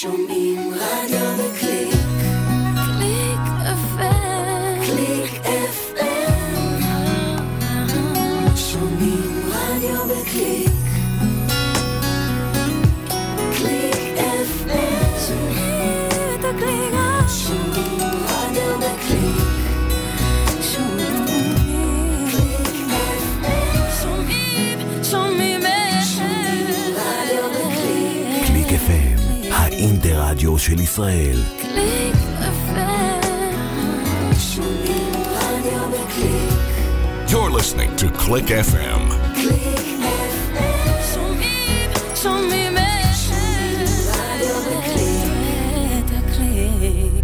שומעים רדיו של ישראל. קליק. You're listening to Click FM. שומעים, שומעים.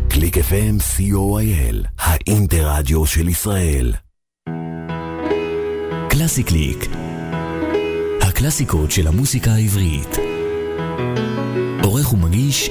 קליק FM, co.il, האינטרדיו של ישראל. קלאסי קליק. הקלאסיקות של המוסיקה העברית. עורך ומגיש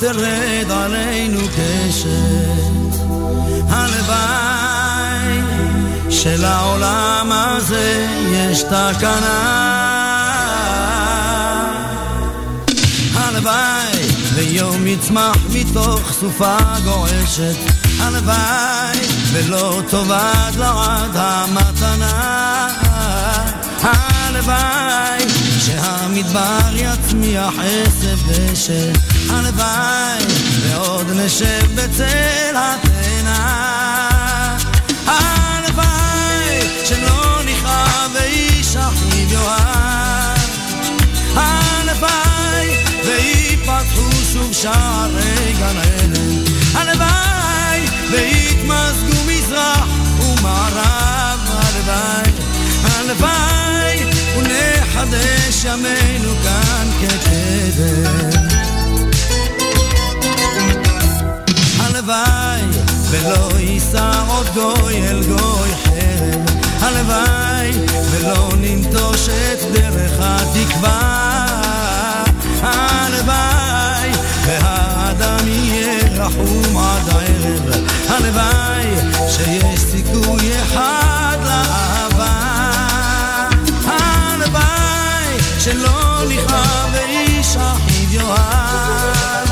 תרד עלינו קשת הלוואי שלעולם הזה יש תקנה. הלוואי ויום יצמח מתוך סופה גועשת. הלוואי ולא תאבד לעד המתנה. הלוואי שהמדבר יצמיח עשב דשא הלוואי ועוד נשב בצל התאנה. הלוואי שלא נכאב ואיש אחיו יאהב. הלוואי ויפתחו שוב שערי גן עדן. הלוואי ויתמזגו מזרח ומערב. הלוואי הלוואי ונחדש ימינו כאן כקדם הלוואי ולא יישא עוד גוי אל גוי חרב. הלוואי ולא ננטוש את דרך התקווה. הלוואי והאדם יהיה רחום עד הערב. הלוואי שיש סיכוי אחד לאהבה שלא נכאב ואיש אחיו יאהב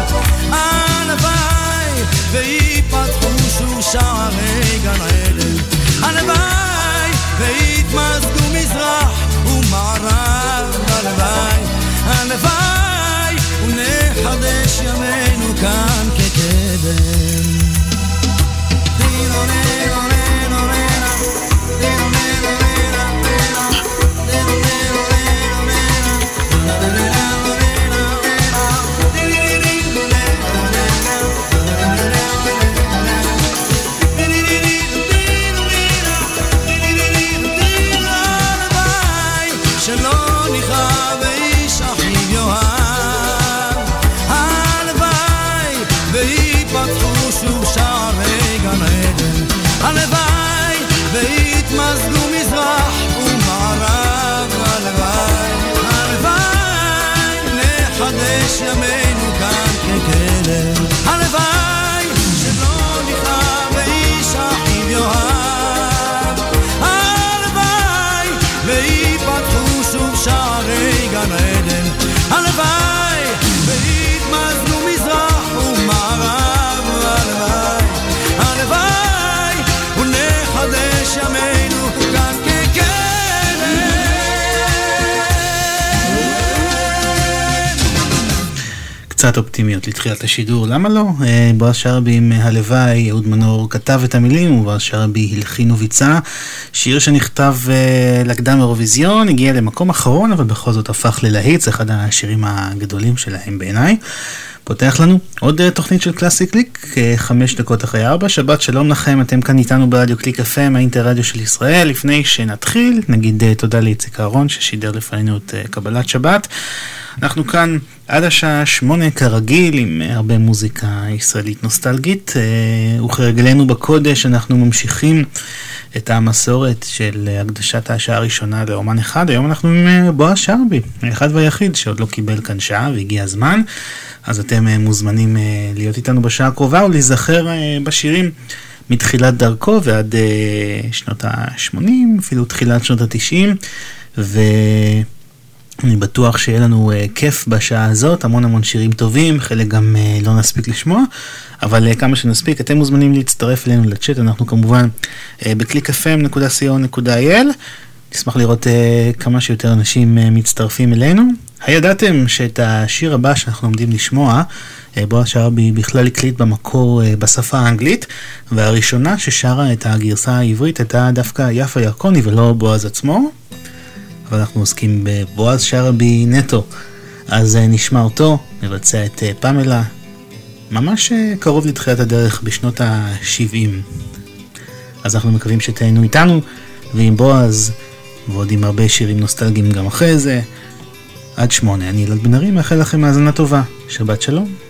הלוואי ויפתחו שוב שערי גן עדן. הלוואי ויתמזגו מזרח ומערב. הלוואי הלוואי ונחדש ימינו כאן כקדם. נינה דינו me. קצת אופטימיות לתחילת השידור, למה לא? אה, בועז שרעבי עם הלוואי, אהוד מנור כתב את המילים ובועז שרעבי הלחין וביצע. שיר שנכתב אה, לקדם אירוויזיון, הגיע למקום אחרון, אבל בכל זאת הפך ללהיט, זה אחד השירים הגדולים שלהם בעיניי. פותח לנו עוד אה, תוכנית של קלאסי קליק, חמש דקות אחרי ארבע, שבת שלום לכם, אתם כאן איתנו ברדיו קליק FM, האינטרדיו של ישראל. לפני שנתחיל, נגיד תודה לאיציק אהרון ששידר לפנינו את קבלת שבת. אנחנו כאן עד השעה שמונה כרגיל עם הרבה מוזיקה ישראלית נוסטלגית, וכרגלנו בקודש אנחנו ממשיכים את המסורת של הקדשת השעה הראשונה לאומן אחד. היום אנחנו עם בועז שרבי, האחד והיחיד שעוד לא קיבל כאן שעה והגיע הזמן. אז אתם אה, מוזמנים אה, להיות איתנו בשעה הקרובה ולהיזכר אה, בשירים מתחילת דרכו ועד שנות ה-80, אפילו תחילת שנות ה-90, ואני בטוח שיהיה לנו כיף בשעה הזאת, המון המון שירים טובים, חלק גם לא נספיק לשמוע, אבל כמה שנספיק, אתם מוזמנים להצטרף אלינו לצ'אט, אנחנו כמובן ב-clickfm.co.il. נשמח לראות uh, כמה שיותר אנשים uh, מצטרפים אלינו. הידעתם שאת השיר הבא שאנחנו עומדים לשמוע, uh, בועז שרבי בכלל הקליט במקור uh, בשפה האנגלית, והראשונה ששרה את הגרסה העברית הייתה דווקא יפה ירקוני ולא בועז עצמו, אבל אנחנו עוסקים בבועז שרבי נטו. אז uh, נשמע אותו, נבצע את uh, פמלה, ממש uh, קרוב לתחילת הדרך בשנות ה-70. אז אנחנו מקווים שתהיינו איתנו, ועם בועז ועוד עם הרבה שירים נוסטלגיים גם אחרי זה. עד שמונה, אני ילד בן ארי, מאחל לכם האזנה טובה. שבת שלום.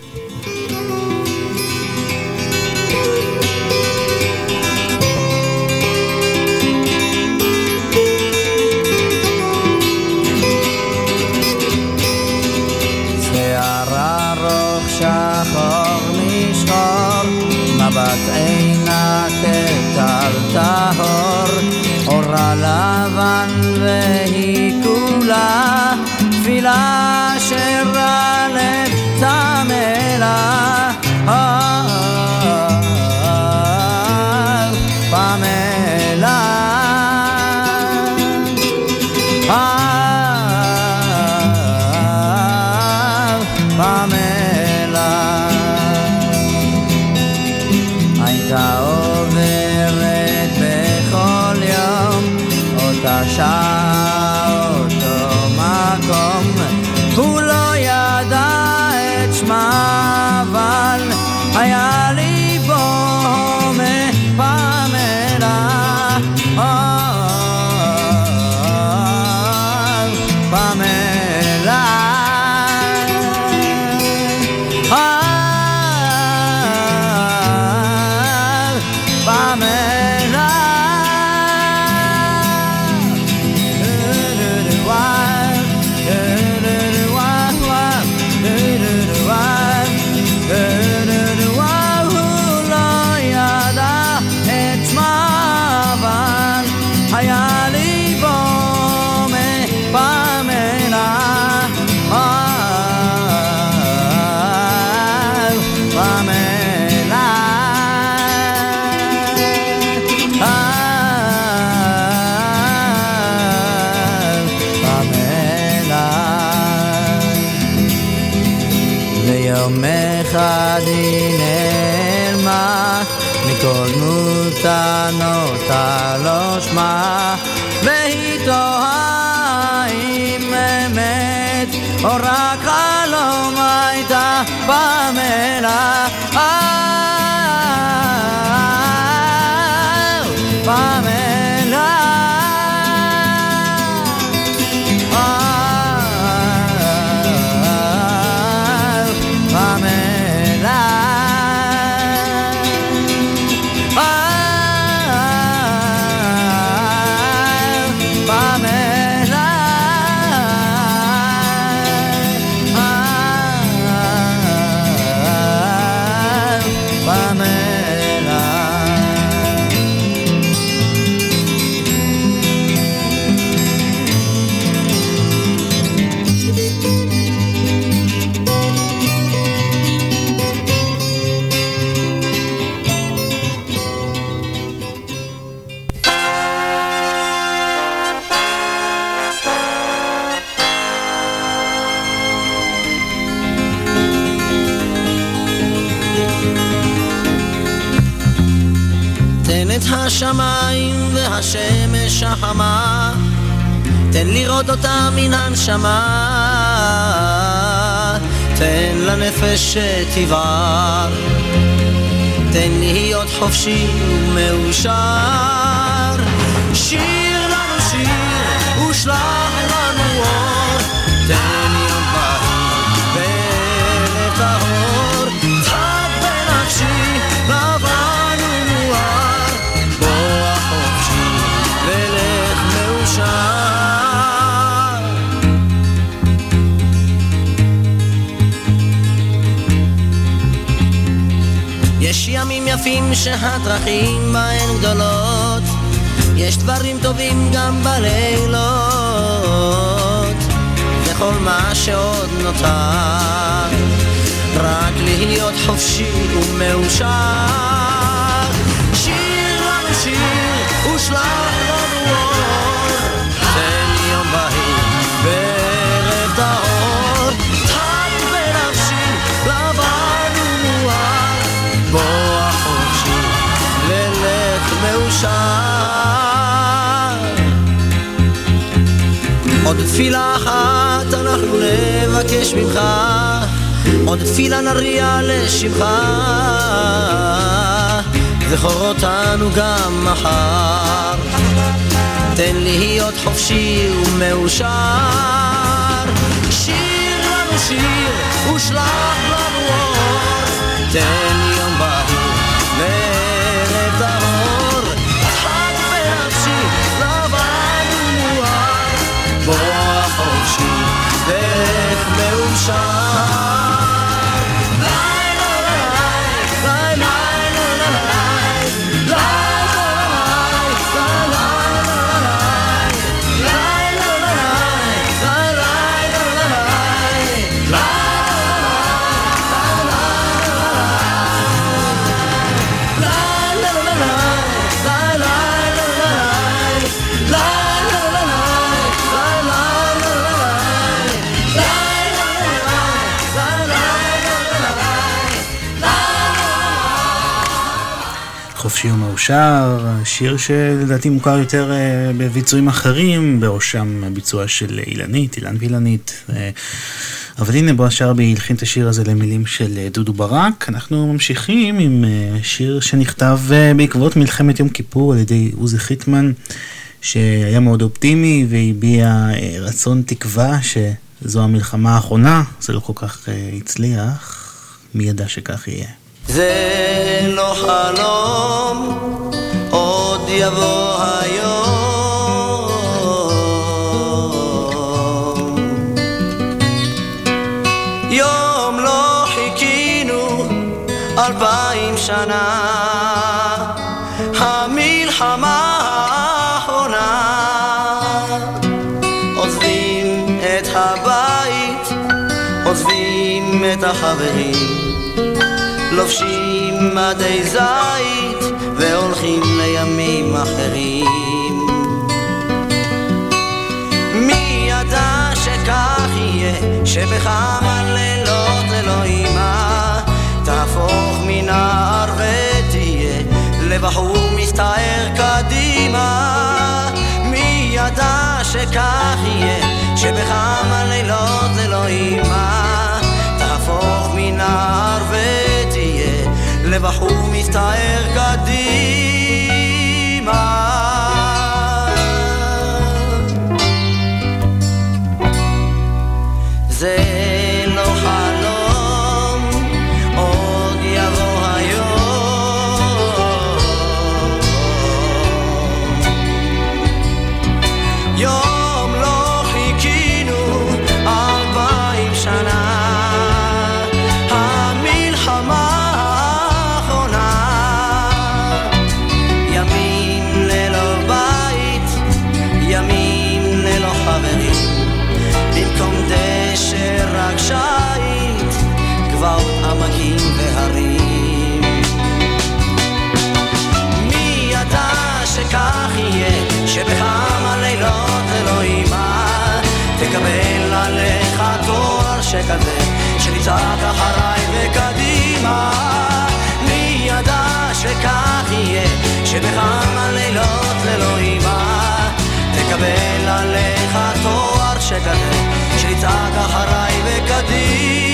נוטה לא שמע החמה, תן לראות אותה מן הנשמה. תן לנפש שתבער, תן להיות חופשי ומאושר. שיר לנו שיר ושלח יפים שהדרכים בהן גדולות, יש דברים טובים גם בלילות, וכל מה שעוד נותר, רק להיות חופשי ומאושר. שיר לנו שיר ושלח מאושר. עוד תפילה אחת אנחנו נבקש ממך, עוד תפילה נריע לשמך, זכור אותנו גם מחר. תן להיות חופשי ומאושר. שיר לנו שיר ושלח לנו אור, תן חופשי ומאושר, שיר שלדעתי מוכר יותר אה, בביצועים אחרים, בראשם הביצוע של אילנית, אילן ואילנית. אה, אבל הנה בועז שרבי הלחין את השיר הזה למילים של אה, דודו ברק. אנחנו ממשיכים עם שיר שנכתב בעקבות מלחמת יום כיפור על ידי עוזי חיטמן, שהיה מאוד אופטימי והביע רצון תקווה שזו המלחמה האחרונה, זה לא כל כך הצליח, מי ידע שכך יהיה. זה לא חלום, עוד יבוא היום. מדי זית והולכים לימים אחרים. מי ידע שכך יהיה, שבכמה לילות ללא אימה תהפוך מנער ותהיה לבחור מסתער קדימה. מי ידע שכך יהיה, שבכמה לילות ללא אימה תהפוך מנער ותהיה לבחור מסתער קדימה. תואר שכזה, שתצעק אחריי וקדימה. מי ידע שכך יהיה, שבכמה לילות ללא אימה תקבל עליך תואר שכזה, שתצעק אחריי וקדימה.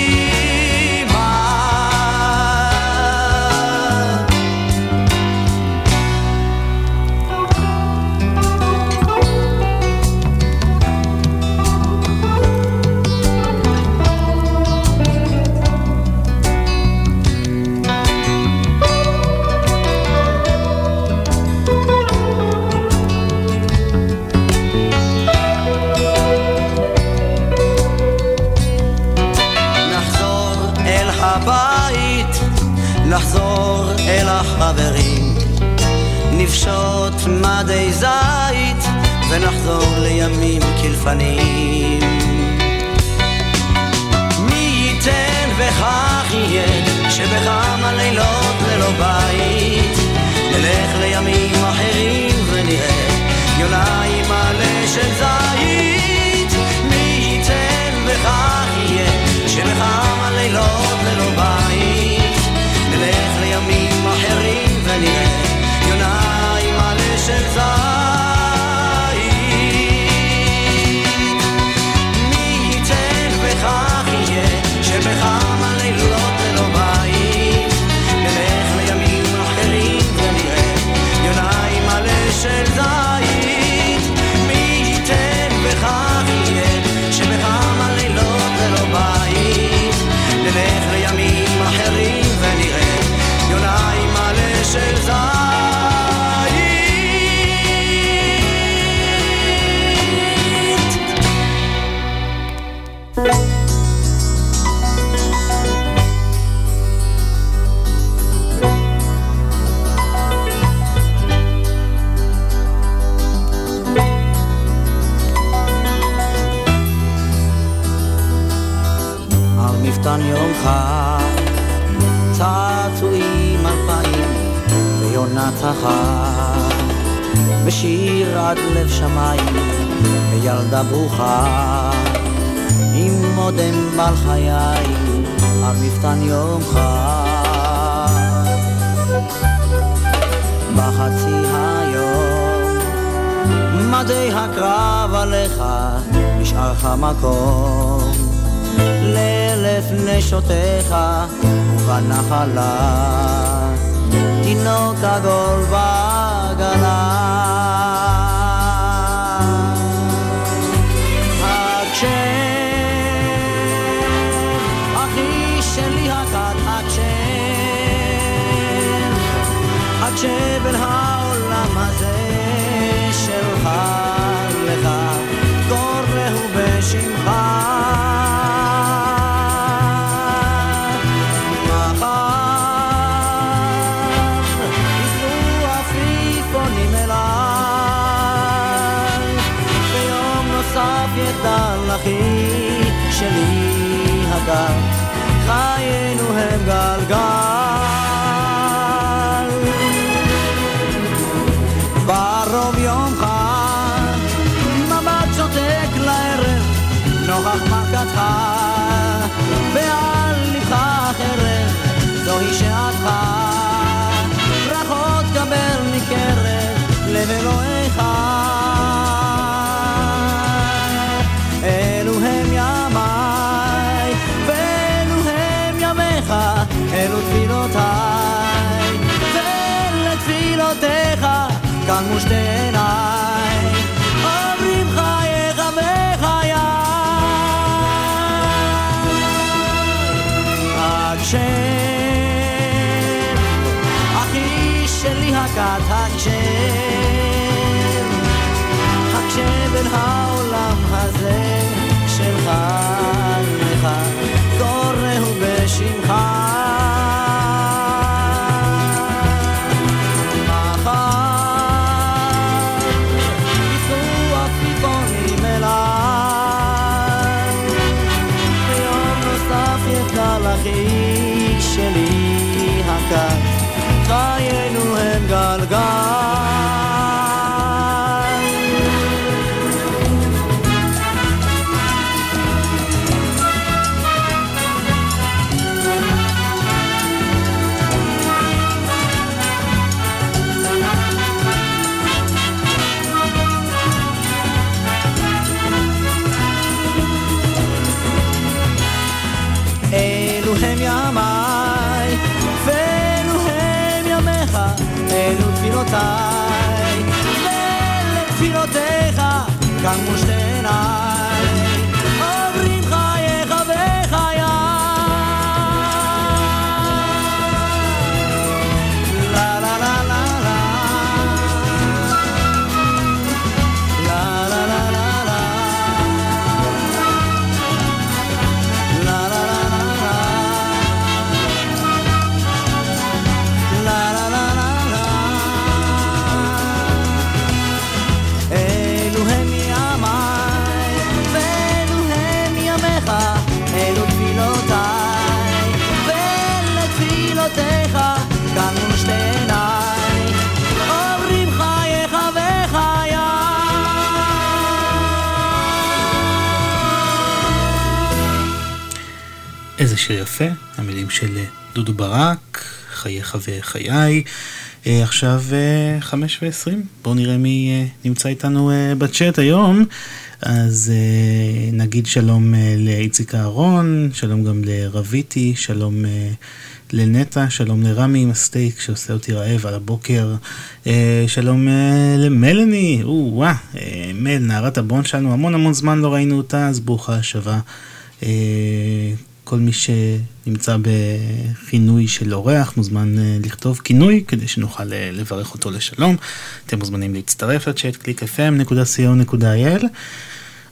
אל החברים, נפשוט מדי זית ונחזור לימים כלפנים. מי ייתן וכך יהיה שבכמה לילות ללא בית? נלך לימים אחרים ונראה יונה עם מלא של זית צעצועים אלפיים ויונת החג, ושיר עד לב שמיים, וילדה ברוכה, עם מודם בעל חיי, על מפתן חג. בחצי היום, מדי הקרב עליך, נשאר לך מקום. לאלף נשותיך ובנחלה. תינוק עגול בעגלה. הקשב אחי שלי גלגל. בערוב יום חג מבט שותק לערב נוכח מכתך ועל לבך חרב זוהי שעתך. ברכות קבל מקרב לב אלוהיך uzten שיר יפה, המילים של דודו ברק, חייך וחיי. אה, עכשיו אה, חמש ועשרים, בואו נראה מי אה, נמצא איתנו בצ'אט היום. אז נגיד שלום לאיציק אהרון, שלום גם לרביטי, שלום לנטע, שלום לרמי עם הסטייק שעושה אותי רעב על הבוקר, שלום למלני, או וואה, מל, נערת הבון שלנו, המון המון זמן לא ראינו אותה, אז ברוכה השבה. כל מי שנמצא בכינוי של אורח מוזמן אה, לכתוב כינוי כדי שנוכל אה, לברך אותו לשלום. אתם מוזמנים להצטרף לצ'אט www.clickfm.co.il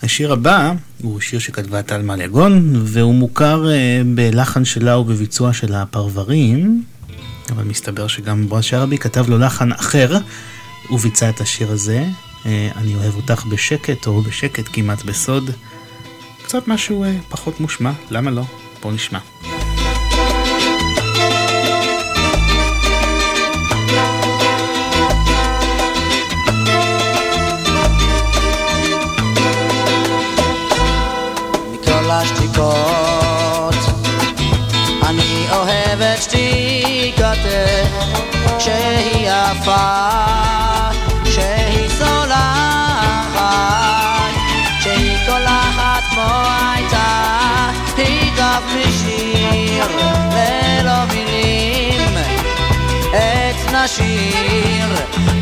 השיר הבא הוא שיר שכתבה טל מליגון והוא מוכר אה, בלחן שלה ובביצוע של הפרברים אבל מסתבר שגם בועז שרעבי כתב לו לחן אחר וביצע את השיר הזה אני אוהב אותך בשקט או בשקט כמעט בסוד קצת משהו פחות מושמע, למה לא? בואו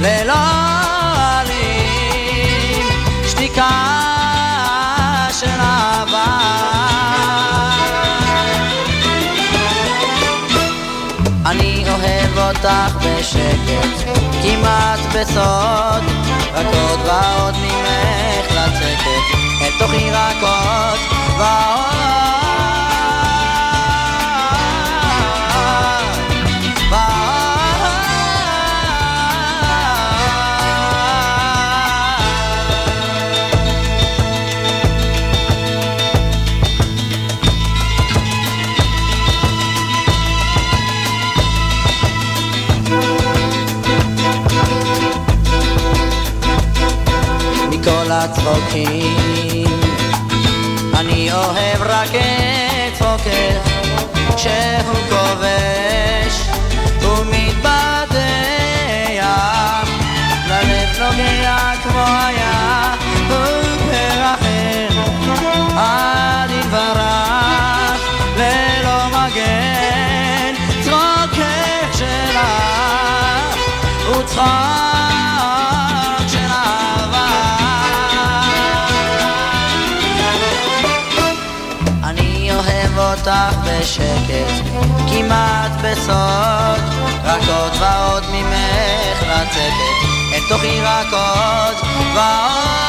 ללא עלים שתיקה של אהבה. אני אוהב אותך בשקט, כמעט בסוד, רק עוד ועוד ממך לצקת, אל תוכי רק עוד ועוד הצחוקים אני אוהב רק את צחוקך כשהוא כובש ומתבדח ללב נוגע כמו היה ופרחם עד יתברך ללא מגן צחוקך שלך וצחוק אותך בשקט, כמעט בסוד, רק עוד ועוד ממך לצקת, אל תוכי רק עוד ועוד.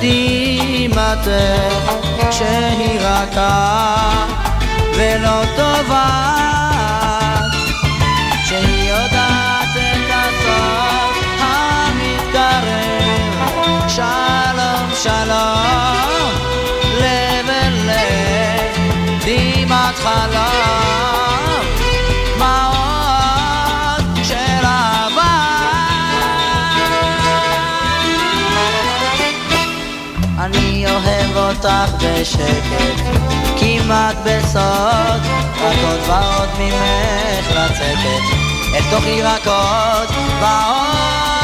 דמעתך שהיא רכה ולא טובה. שהיא יודעת את הסוף המתקרב. שלום שלום לב אל לב דמעת חלום אותך בשקט, כמעט בסוד, רק עוד ועוד ממך לצקת, אל תוך ירקות ועוד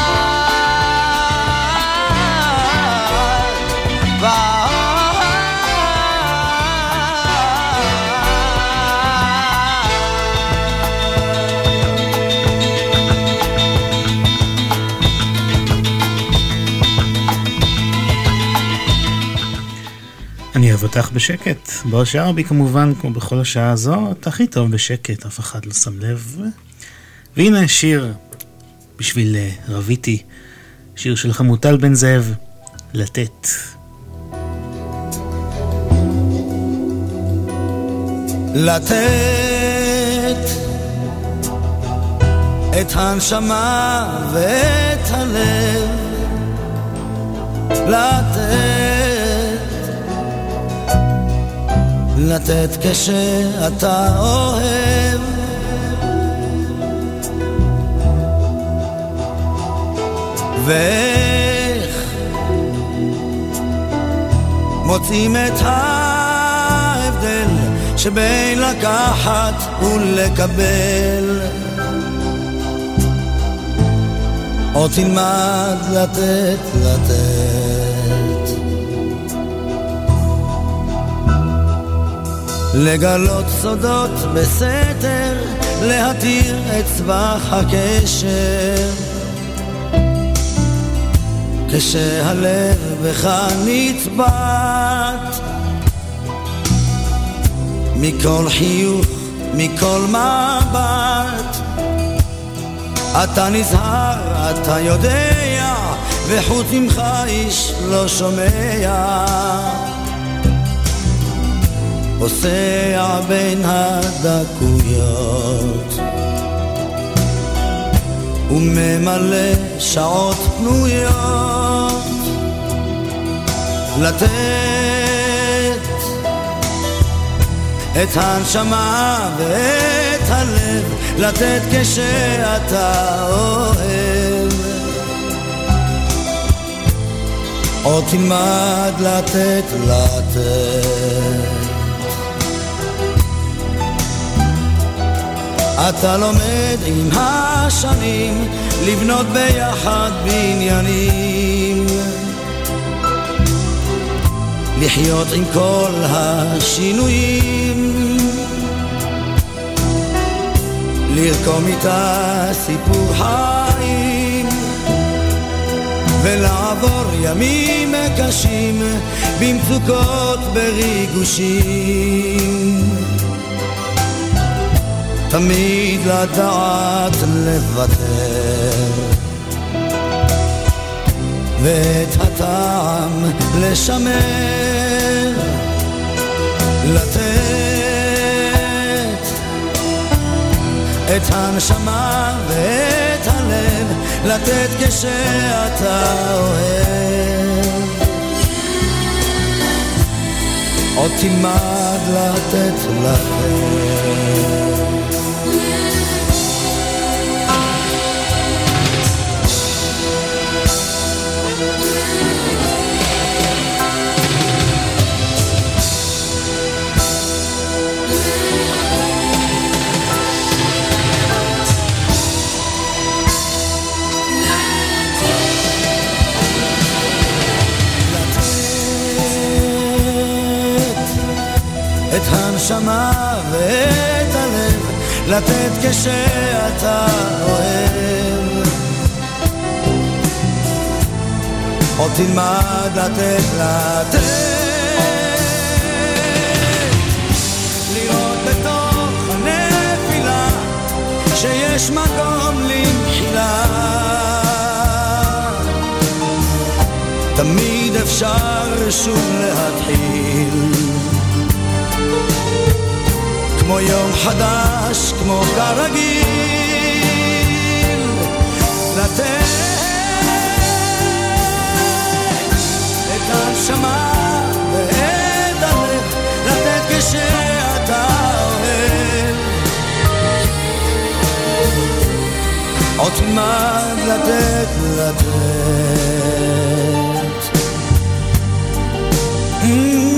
נפתח בשקט. בעוד שערבי כמובן, כמו בכל השעה הזאת, הכי טוב בשקט, אף אחד לא שם לב. והנה שיר בשביל אה, רביטי, שיר של חמוטל בן זאב, לתת. לתת את הנשמה ואת הלב לתת לתת כשאתה אוהב ואיך מוצאים את ההבדל שבין לקחת ולקבל או תלמד לתת, לתת. לגלות סודות בסתר, להתיר את צבח הקשר. כשהלב בך נצבט מכל חיוך, מכל מבט אתה נזהר, אתה יודע, וחוץ ממך איש לא שומע. פוסע בין הדקויות. וממלא שעות פנויות. לתת את הנשמה ואת הלב. לתת כשאתה אוהב. או תלמד לתת לתת אתה לומד עם השנים לבנות ביחד בניינים. לחיות עם כל השינויים. לרקום איתה סיפור חיים. ולעבור ימים קשים במצוקות בריגושים תמיד לדעת לוותר. ואת הטעם לשמר לתת את הנשמה ואת הלב לתת כשאתה אוהב. עוד תלמד לתת לתת הנשמה ואת הלב לתת כשאתה אוהב. עוד תלמד לתת לתת. שיש מקום למחילה. תמיד אפשר שוב להתחיל כמו יום חדש, כמו כרגיל, לתת את הנשמה ואת הלב, לתת כשאתה אוהב. עוד תלמד לתת, לתת. שדוף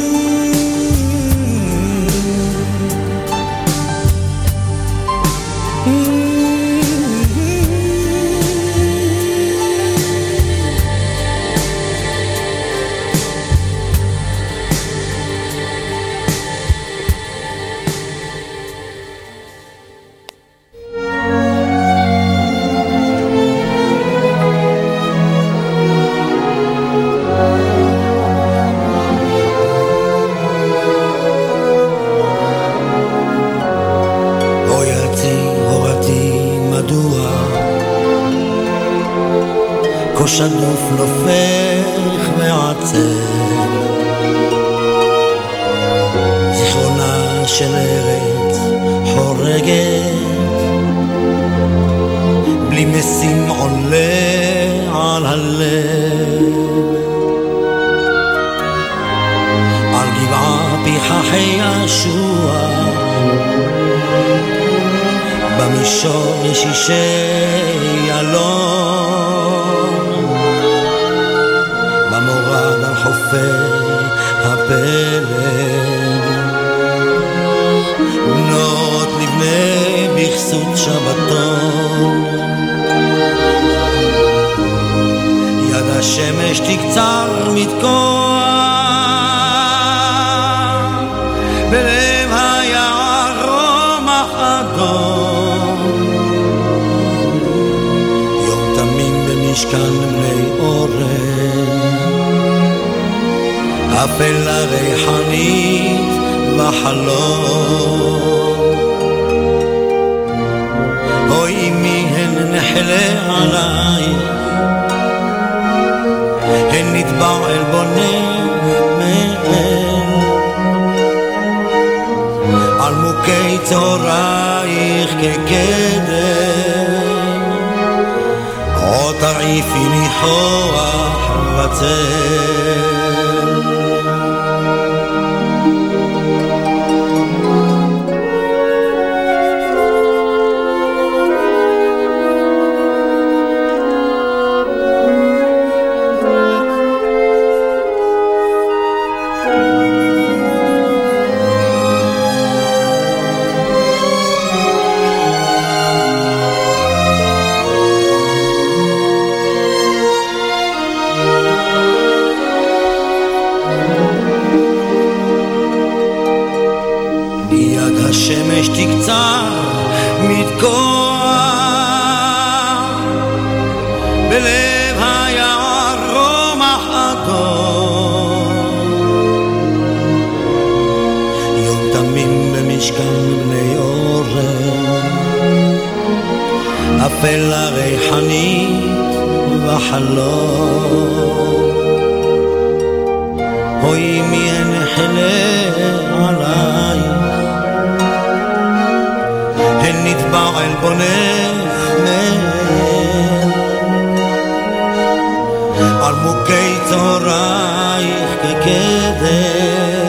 על מוכי צהרייך כקדם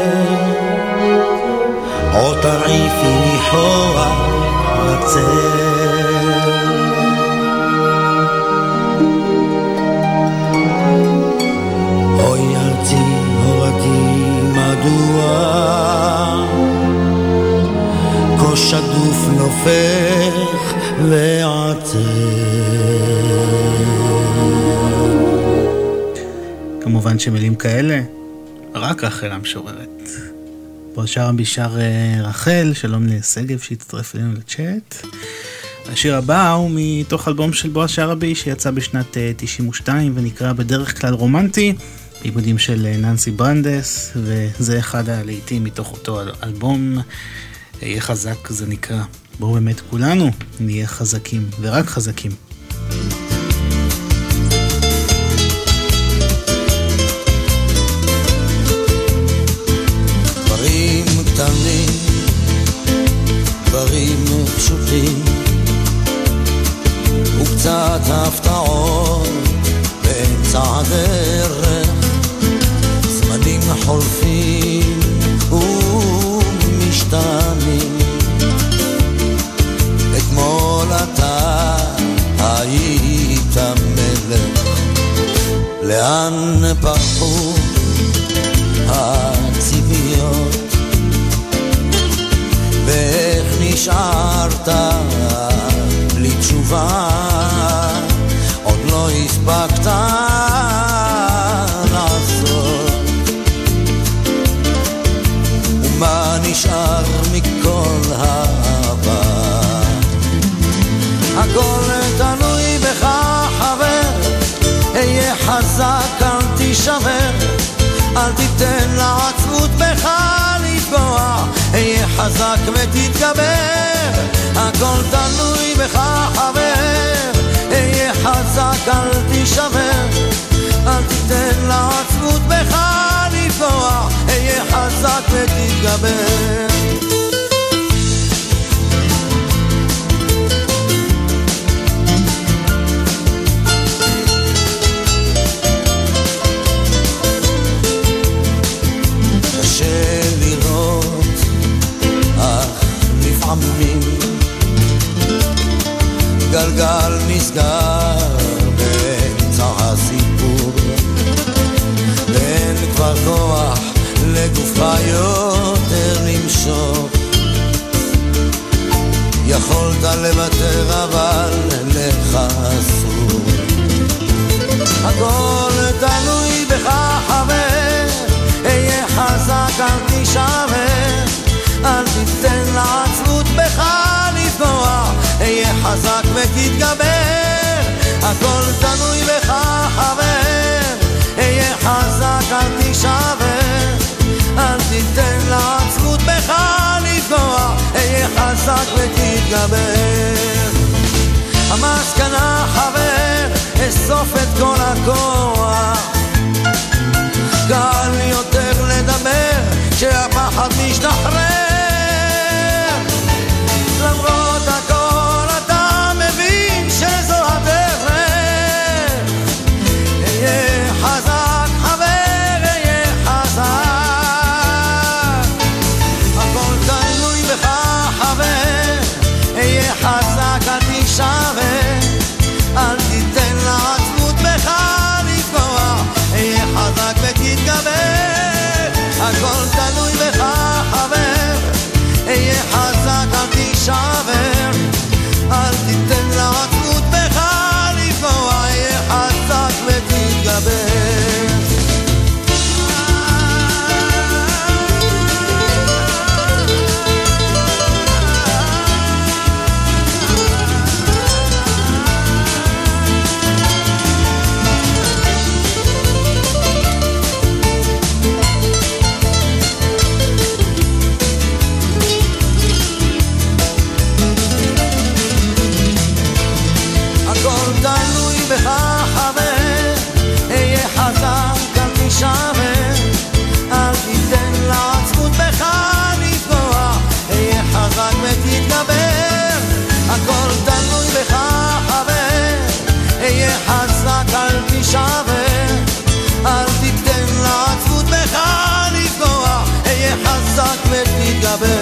עוד תרעיפי ניחוח בצל. אוי ארצי הורתי מדוע? כה שדוף נופך ועצר כמובן שמילים כאלה, רק רחל המשוררת. פה שר שר אה, רחל, שלום לשגב שהצטרף אלינו לצ'אט. השיר הבא הוא מתוך אלבום של בועז שרעבי שיצא בשנת אה, 92 ונקרא בדרך כלל רומנטי, עיבודים של אה, ננסי ברנדס, וזה אחד הלהיטים מתוך אותו אלבום. יהיה חזק זה נקרא. בואו באמת כולנו נהיה חזקים, ורק חזקים. דברים הפתעות באמצע הדרך, זמנים חולפים ומשתנים. אתמול אתה היית מלך, לאן פרחו הציפיות? ואיך נשארת בלי תשובה הספקת לעשות. ומה נשאר מכל העבר הכל תלוי בך חבר. היה חזק אל תישבר. אל תיתן לעצמות בך לפגוע, היה חזק ותתגבר, הכל תלוי בך חבר, חזק אל תישבר, אל תיתן לעצמות בך לפרוע, אהיה חזק ותתגבר. לפעמים גלגל נסגר לגופך יותר למשוך. יכולת לוותר אבל לך אסור. הכל תלוי בך חבר. אהיה חזק אל תישבר. אל תיתן לעצבות בך לפגוע. אהיה חזק ותתגבר. הכל תלוי בך חבר. אהיה חזק אל תישבר תיתן לעצבות בך לפגוע אהיה חזק ותתגבר. המסקנה חבר אסוף את כל הכוח. קל יותר לדבר כשהפחד משתחרר ותתגבר.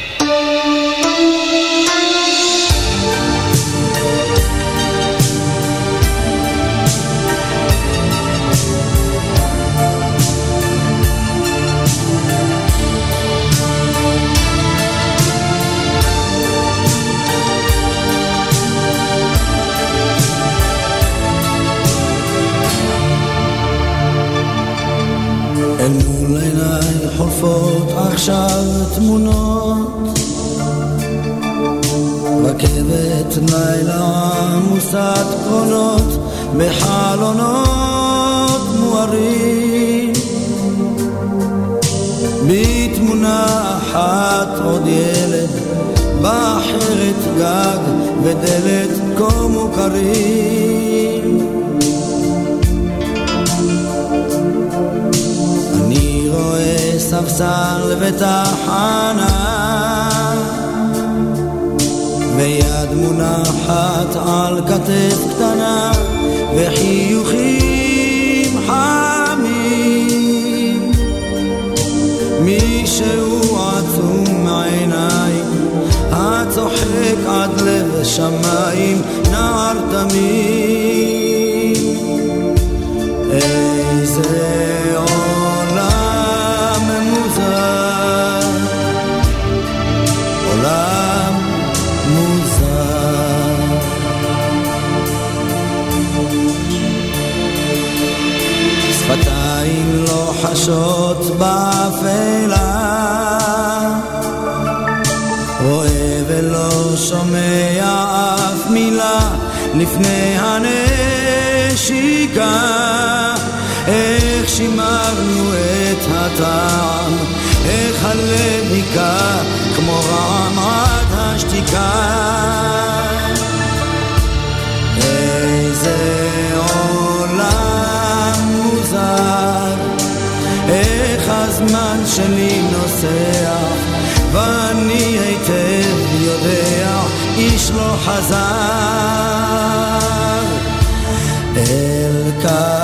עכשיו תמונות. רכבת לילה עמוסת קרונות בחלונות מוארים. בתמונה אחת עוד ילד באחרת גג ודלת כה מוכרים ספסל ותחנה ויד מונחת על כתף קטנה וחיוכים חמים. מישהו עצום מעיניים הצוחק עד לב שמיים נער תמים חשות באפלה. רואה ולא שומע אף מילה לפני הנשיקה. איך שימרנו את הטעם איך הלב ניקה כמו רעם עד השתיקה. הזמן שלי נוסע ואני היטב יודע איש לא חזר. אל קו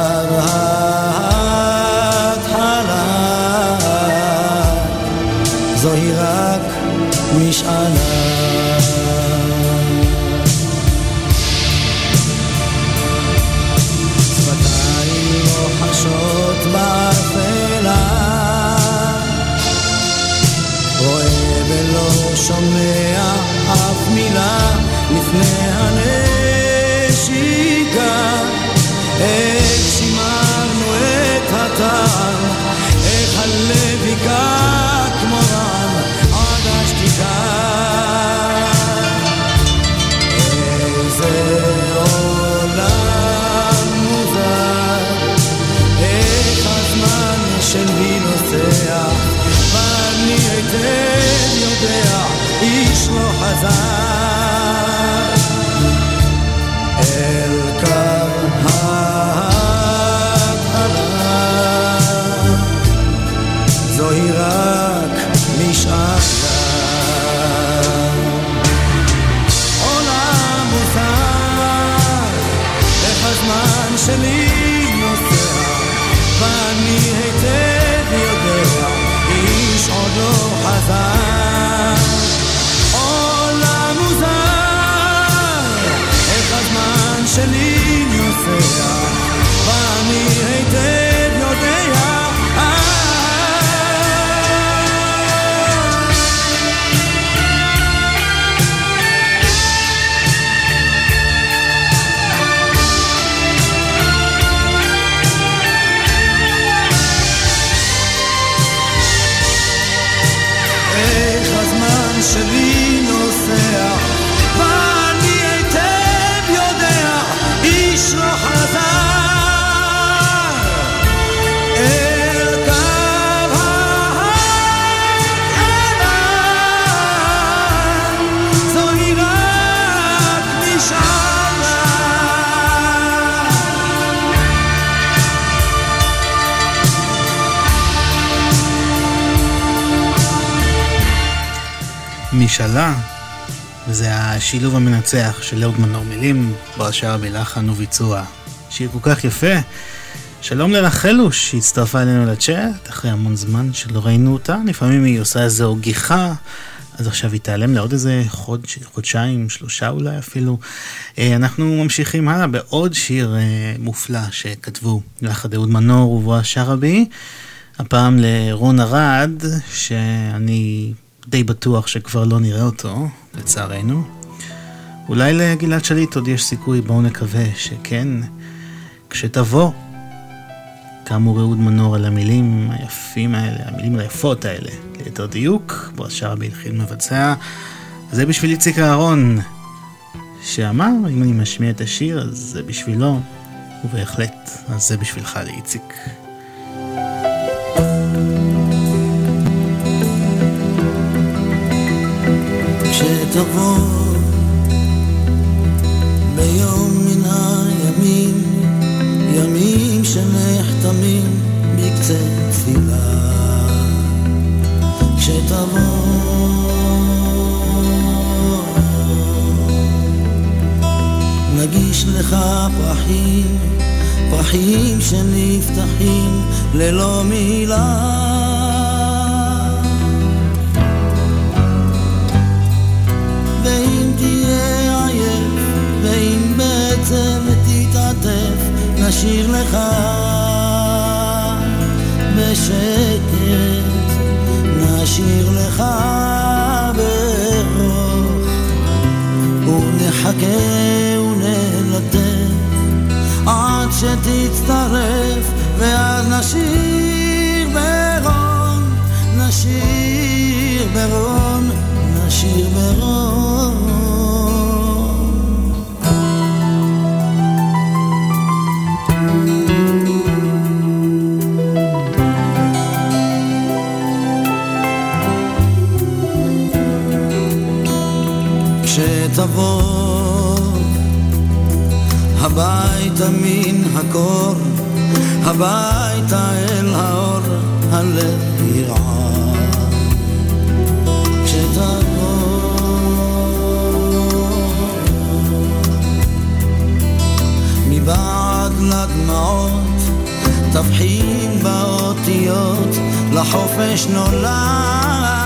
משאלה, זה השילוב המנצח של אהוד מנור מילים, שרה בלחן וביצוע. שיר כל כך יפה. שלום לרחלוש שהצטרפה אלינו לצ'אט, אחרי המון זמן שלא ראינו אותה, לפעמים היא עושה איזו גיחה, אז עכשיו היא תיעלם לעוד איזה חודש, חודשיים, שלושה אולי אפילו. אה, אנחנו ממשיכים הלאה בעוד שיר אה, מופלא שכתבו יחד אהוד מנור ובועז שרעבי, הפעם לרון ארד, שאני די בטוח שכבר לא נראה אותו, לצערנו. אולי לגלעד שליט עוד יש סיכוי, בואו נקווה שכן. כשתבוא, כאמור אהוד מנור על המילים היפים האלה, המילים היפות האלה, ליתר דיוק, בועז שרעבי התחיל מבצע. זה בשביל איציק אהרון, שאמר, אם אני משמיע את השיר, אז זה בשבילו, ובהחלט, אז זה בשבילך לאיציק. כשתבוא ביום מן הימים, ימים שנחתמים בקצה תפילה. כשתבוא נגיש לך פרחים, פרחים שנפתחים ללא מילה. נשאיר לך בשקט, נשאיר לך ברוך, ונחכה ונלטף עד שתצטרף, ואז נשאיר ברון, נשאיר ברון, נשאיר ברון. הביתה מן הקור, הביתה אל האור, הלב ירעד. מבעד לדמעות, תבחין באותיות, לחופש נולד.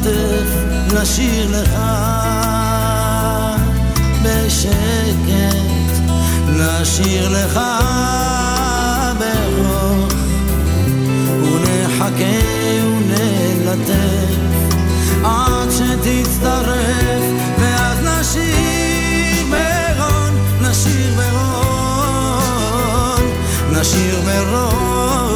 תתעטף, נשאיר לך בשקט, נשאיר לך ברוך, ונחכה ונלטף. עד שתצטרף, ואז נשאיר ברון, נשאיר ברון, נשאיר ברון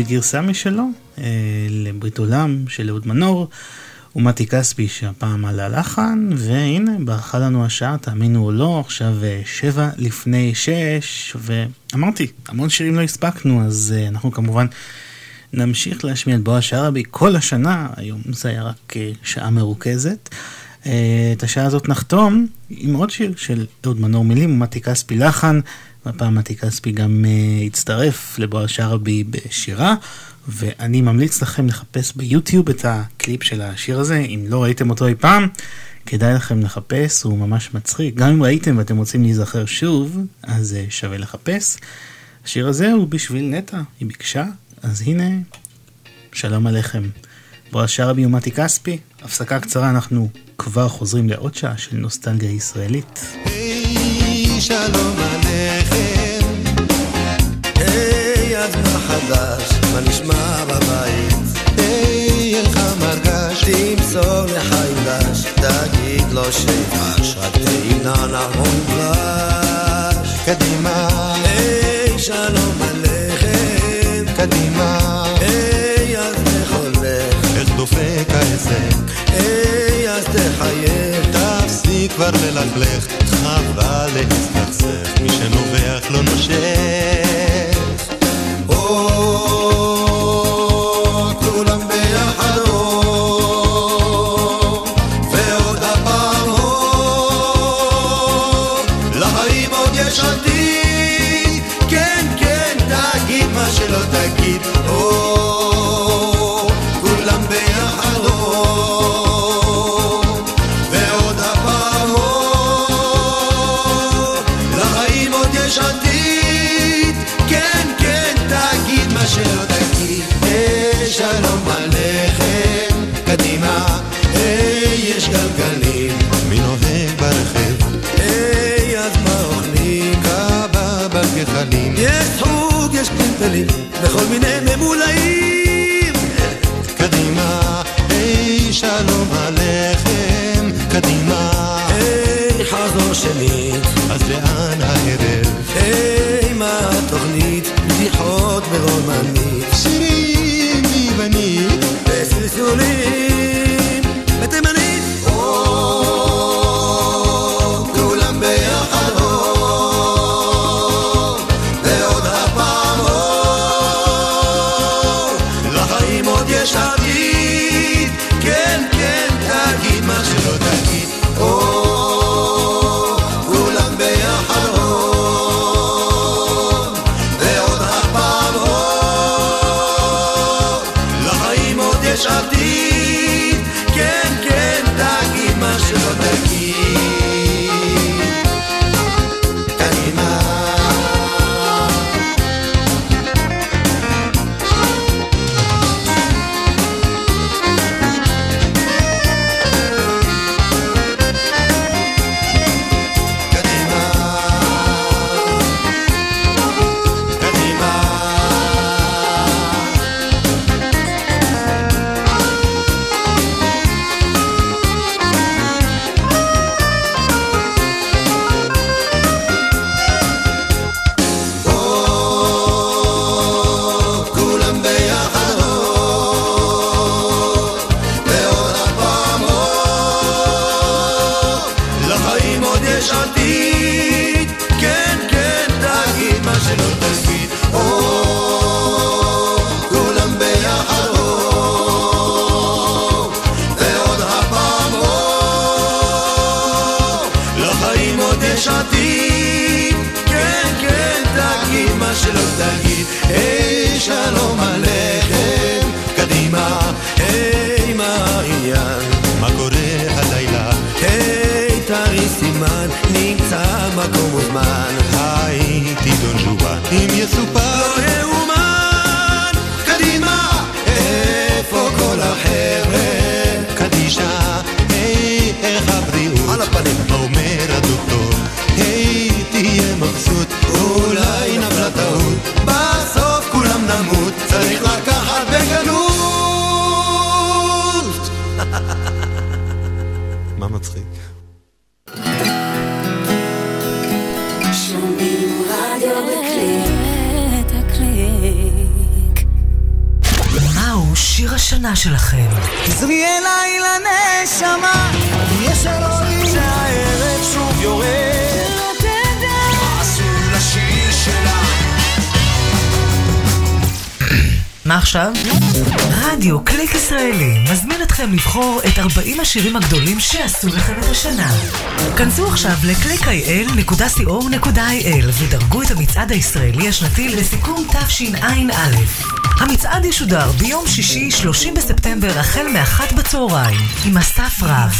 בגרסה משלו, אה, לברית עולם של אהוד מנור ומתי כספי שהפעם על הלחן, והנה ברכה לנו השעה, תאמינו או לא, עכשיו אה, שבע לפני שש, ואמרתי, המון שירים לא הספקנו, אז אה, אנחנו כמובן נמשיך להשמיע את בועז שרעבי כל השנה, היום זה היה רק שעה מרוכזת. את השעה הזאת נחתום עם עוד שיר של אהוד מנור מילים ומתי כספי לחן. והפעם מתי כספי גם uh, הצטרף לבועז שרעבי בשירה, ואני ממליץ לכם לחפש ביוטיוב את הקליפ של השיר הזה, אם לא ראיתם אותו אי פעם, כדאי לכם לחפש, הוא ממש מצחיק. גם אם ראיתם ואתם רוצים להיזכר שוב, אז uh, שווה לחפש. השיר הזה הוא בשביל נטע, היא ביקשה, אז הנה, שלום עליכם. בועז שרעבי ומתי כספי, הפסקה קצרה, אנחנו כבר חוזרים לעוד שעה של נוסטלגיה ישראלית. Hey, שלום חדש? מה נשמע בבית? היי, איך המרגש? תמסור לחיים דש, תגיד לו שיבש, רק טעינה נהון דבש. קדימה, היי, שלום עליכם. קדימה, היי, אז הולך? איך דופק ההישג? היי, אז תחייך. תפסיק כבר ללכלך, חבל להסתכסך, מי שנובח לא נושך. השירים הגדולים שעשו לכם את השנה. כנסו עכשיו ל-clickil.co.il ודרגו את המצעד הישראלי השנתי לסיכום תשע"א. המצעד ישודר ביום שישי 30 בספטמבר החל מאחת בצהריים עם אסף רב.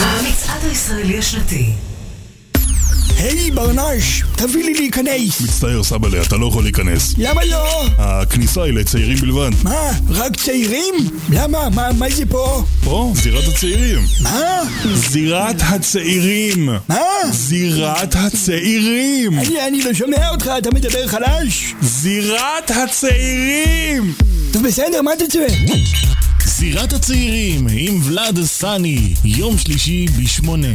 המצעד הישראלי השנתי היי, ברנש, תביא לי להיכנס. מצטער, סבאלה, אתה לא יכול להיכנס. למה לא? הכניסה היא לצעירים בלבד. מה, רק צעירים? למה? מה, מה זה פה? פה, זירת הצעירים. מה? זירת הצעירים! מה? זירת הצעירים! אני, אני לא שומע אותך, אתה מדבר חלש? זירת הצעירים! טוב, בסדר, מה אתה צועק? זירת הצעירים עם ולאד סאני, יום שלישי בשמונה.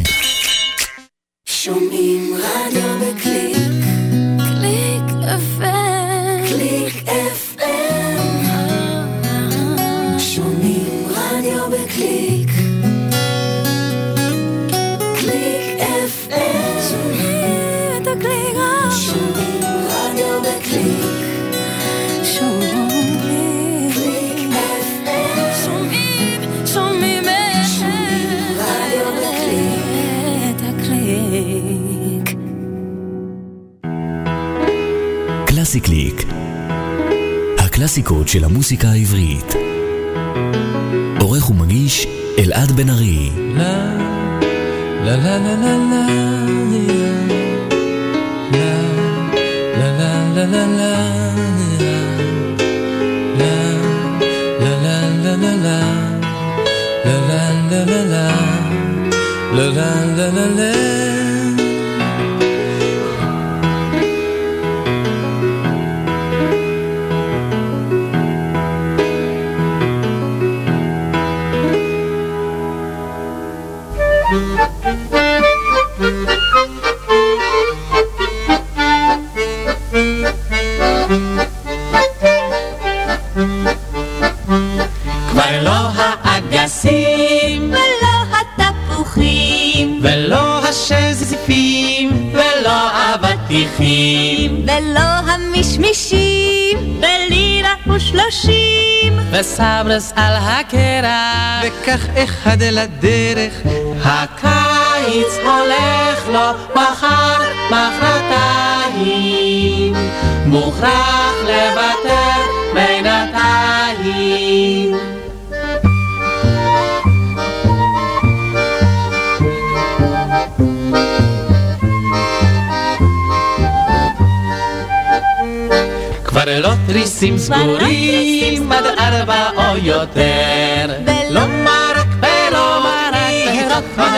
המוסיקה העברית. וכך אחד אל הדרך. הקיץ הולך לו מחר, מחרתיים. מוכרח לוותר בינתיים. כבר לא תריסים סגורים עד ארבע או יותר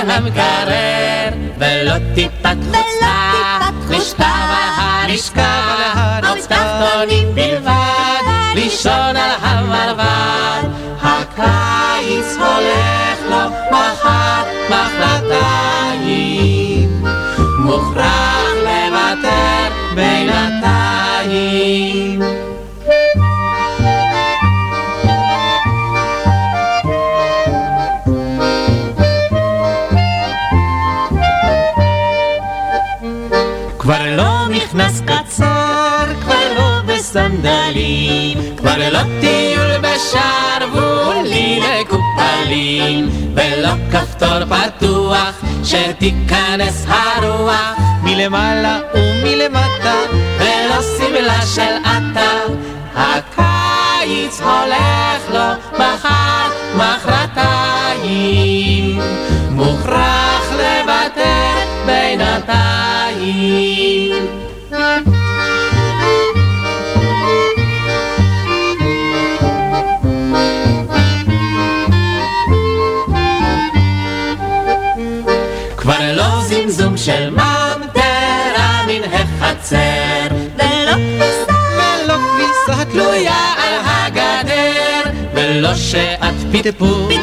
מהמקרר ולא טיפת חוצה לשכב על הרשקה עוד תחתונים בלבד. לישון על המרבד הקיץ הולך לו מחר מחרתיים. מוכרח לוותר בינתיים נכנס קצר, כבר לא בסנדלים, כבר לא טיול בשרוולים מקופלים, ולא כפתור פתוח שתיכנס הרוח מלמעלה ומלמטה, ולא שמלה של עטה. הקיץ הולך לו מחר, מחרתיים, מוכרח לוותר בינתיים. של ממטרה מן החצר. ולא כביסה, ולא כביסה תלויה על הגדר, ולא שעת פטפוט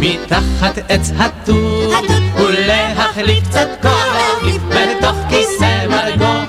מתחת עץ התות, ולהחליף קצת כוח בתוך כיסא מרגוע.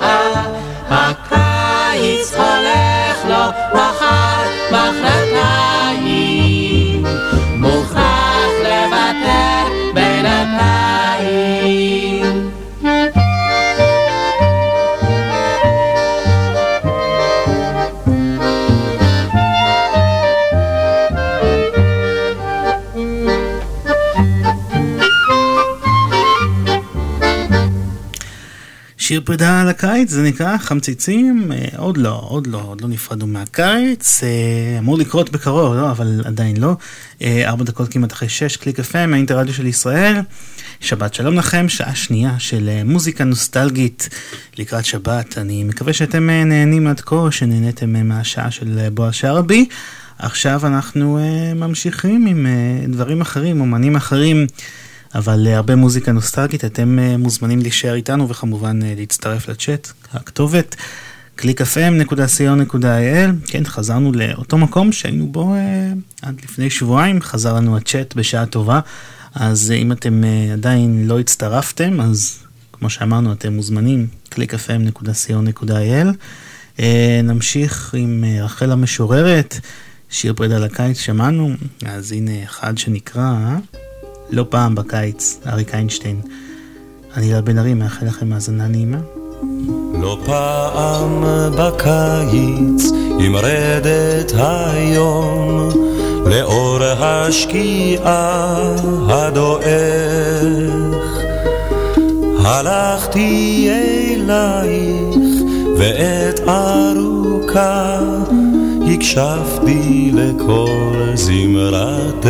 שיר פרידה על הקיץ, זה נקרא חמציצים, אה, עוד לא, עוד לא, עוד לא נפרדו מהקיץ, אה, אמור לקרות בקרוב, לא, אבל עדיין לא. אה, ארבע דקות כמעט אחרי שש, קליק FM, האינטרדיו של ישראל. שבת שלום לכם, שעה שנייה של אה, מוזיקה נוסטלגית לקראת שבת. אני מקווה שאתם אה, נהנים עד כה, שנהניתם אה, מהשעה של אה, בועז שערבי. עכשיו אנחנו uh, ממשיכים עם uh, דברים אחרים, אומנים אחרים, אבל uh, הרבה מוזיקה נוסטלגית, אתם uh, מוזמנים להישאר איתנו וכמובן uh, להצטרף לצ'אט, הכתובת www.clickfm.il, כן, חזרנו לאותו מקום שהיינו בו עד לפני שבועיים, חזר לנו הצ'אט בשעה טובה, אז אם אתם עדיין לא הצטרפתם, אז כמו שאמרנו, אתם מוזמנים. Uh, נמשיך עם רחל המשוררת. שיר פרידה לקיץ שמענו, אז הנה אחד שנקרא לא פעם בקיץ, אריק איינשטיין. אני גל בן ארי, מאחל לכם האזנה נעימה. לא פעם בקיץ, עם רדת היום, לאור השקיעה הדועך, הלכתי אלייך ועת ארוכה הקשבתי לכל זמרתך.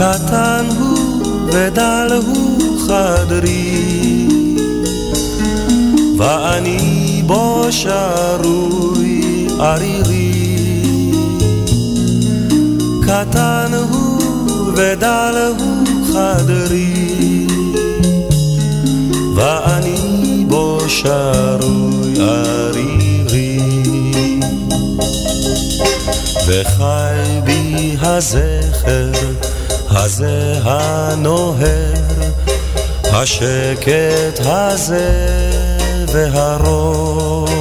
קטן הוא ודל הוא חדרי, ואני בו שרוי ערירי. קטן הוא ודל הוא חדרי, ואני בו שרוי ערירי. וחי בי הזכר הזה הנוהר, השקט הזה והרוך,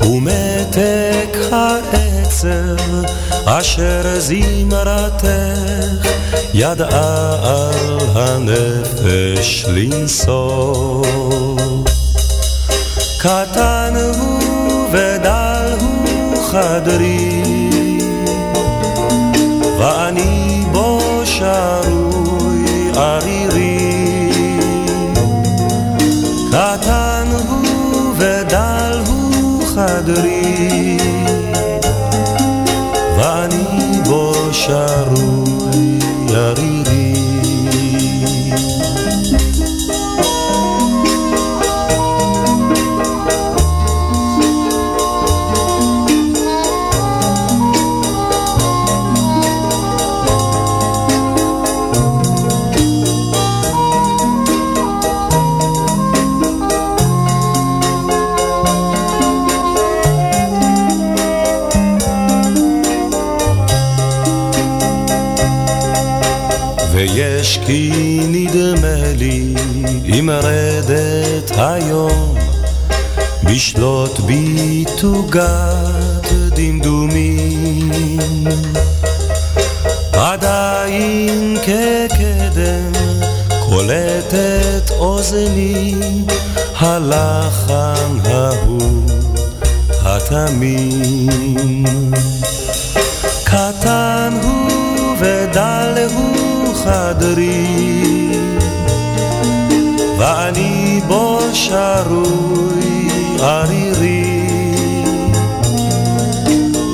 ומתק העצב אשר זמרתך ידעה על הנפש לנסוך. קטן הוא ודל הוא חדרי, ואני בו שרוי ערירי. קטן הוא ודל הוא חדרי, ואני בו שרוי כי נדמה לי אם רדת היום בשלוט בי תוגת דמדומים. עדיין כקדם קולטת אוזני הלחן ההוא התמים. קטן הוא ודל הוא חדרי. ואני בו שרוי ערירי.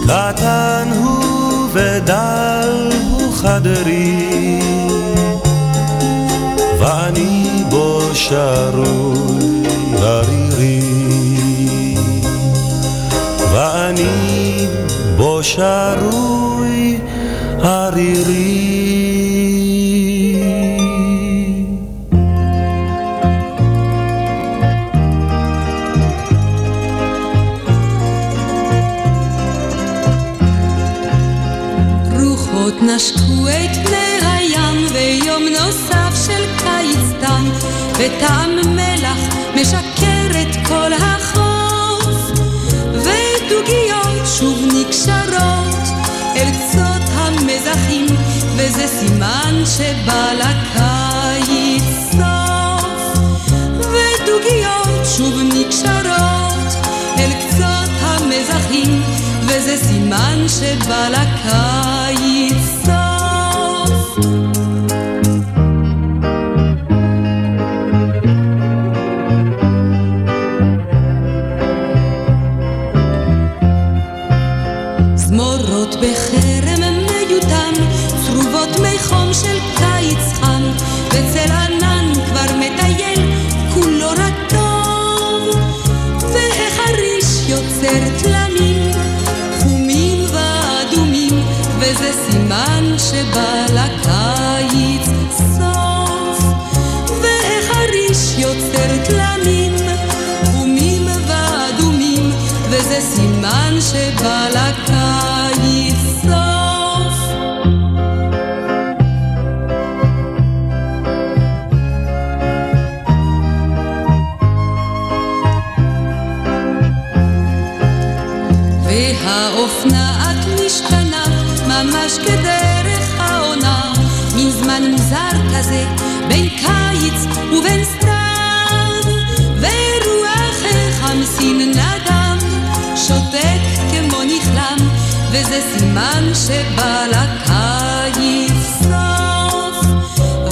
קטן הוא ודל הוא חדרי. ואני בו שרוי ערירי. ואני בו שרוי ערירי נשקו את פני הים ויום נוסף של קיץ תם וטעם מלח משקר את כל החוף. ודוגיות שוב נקשרות אל קצות המזחים וזה סימן שבא לקיץ סוף. ודוגיות שוב נקשרות אל קצות המזחים וזה סימן שבא לקיץ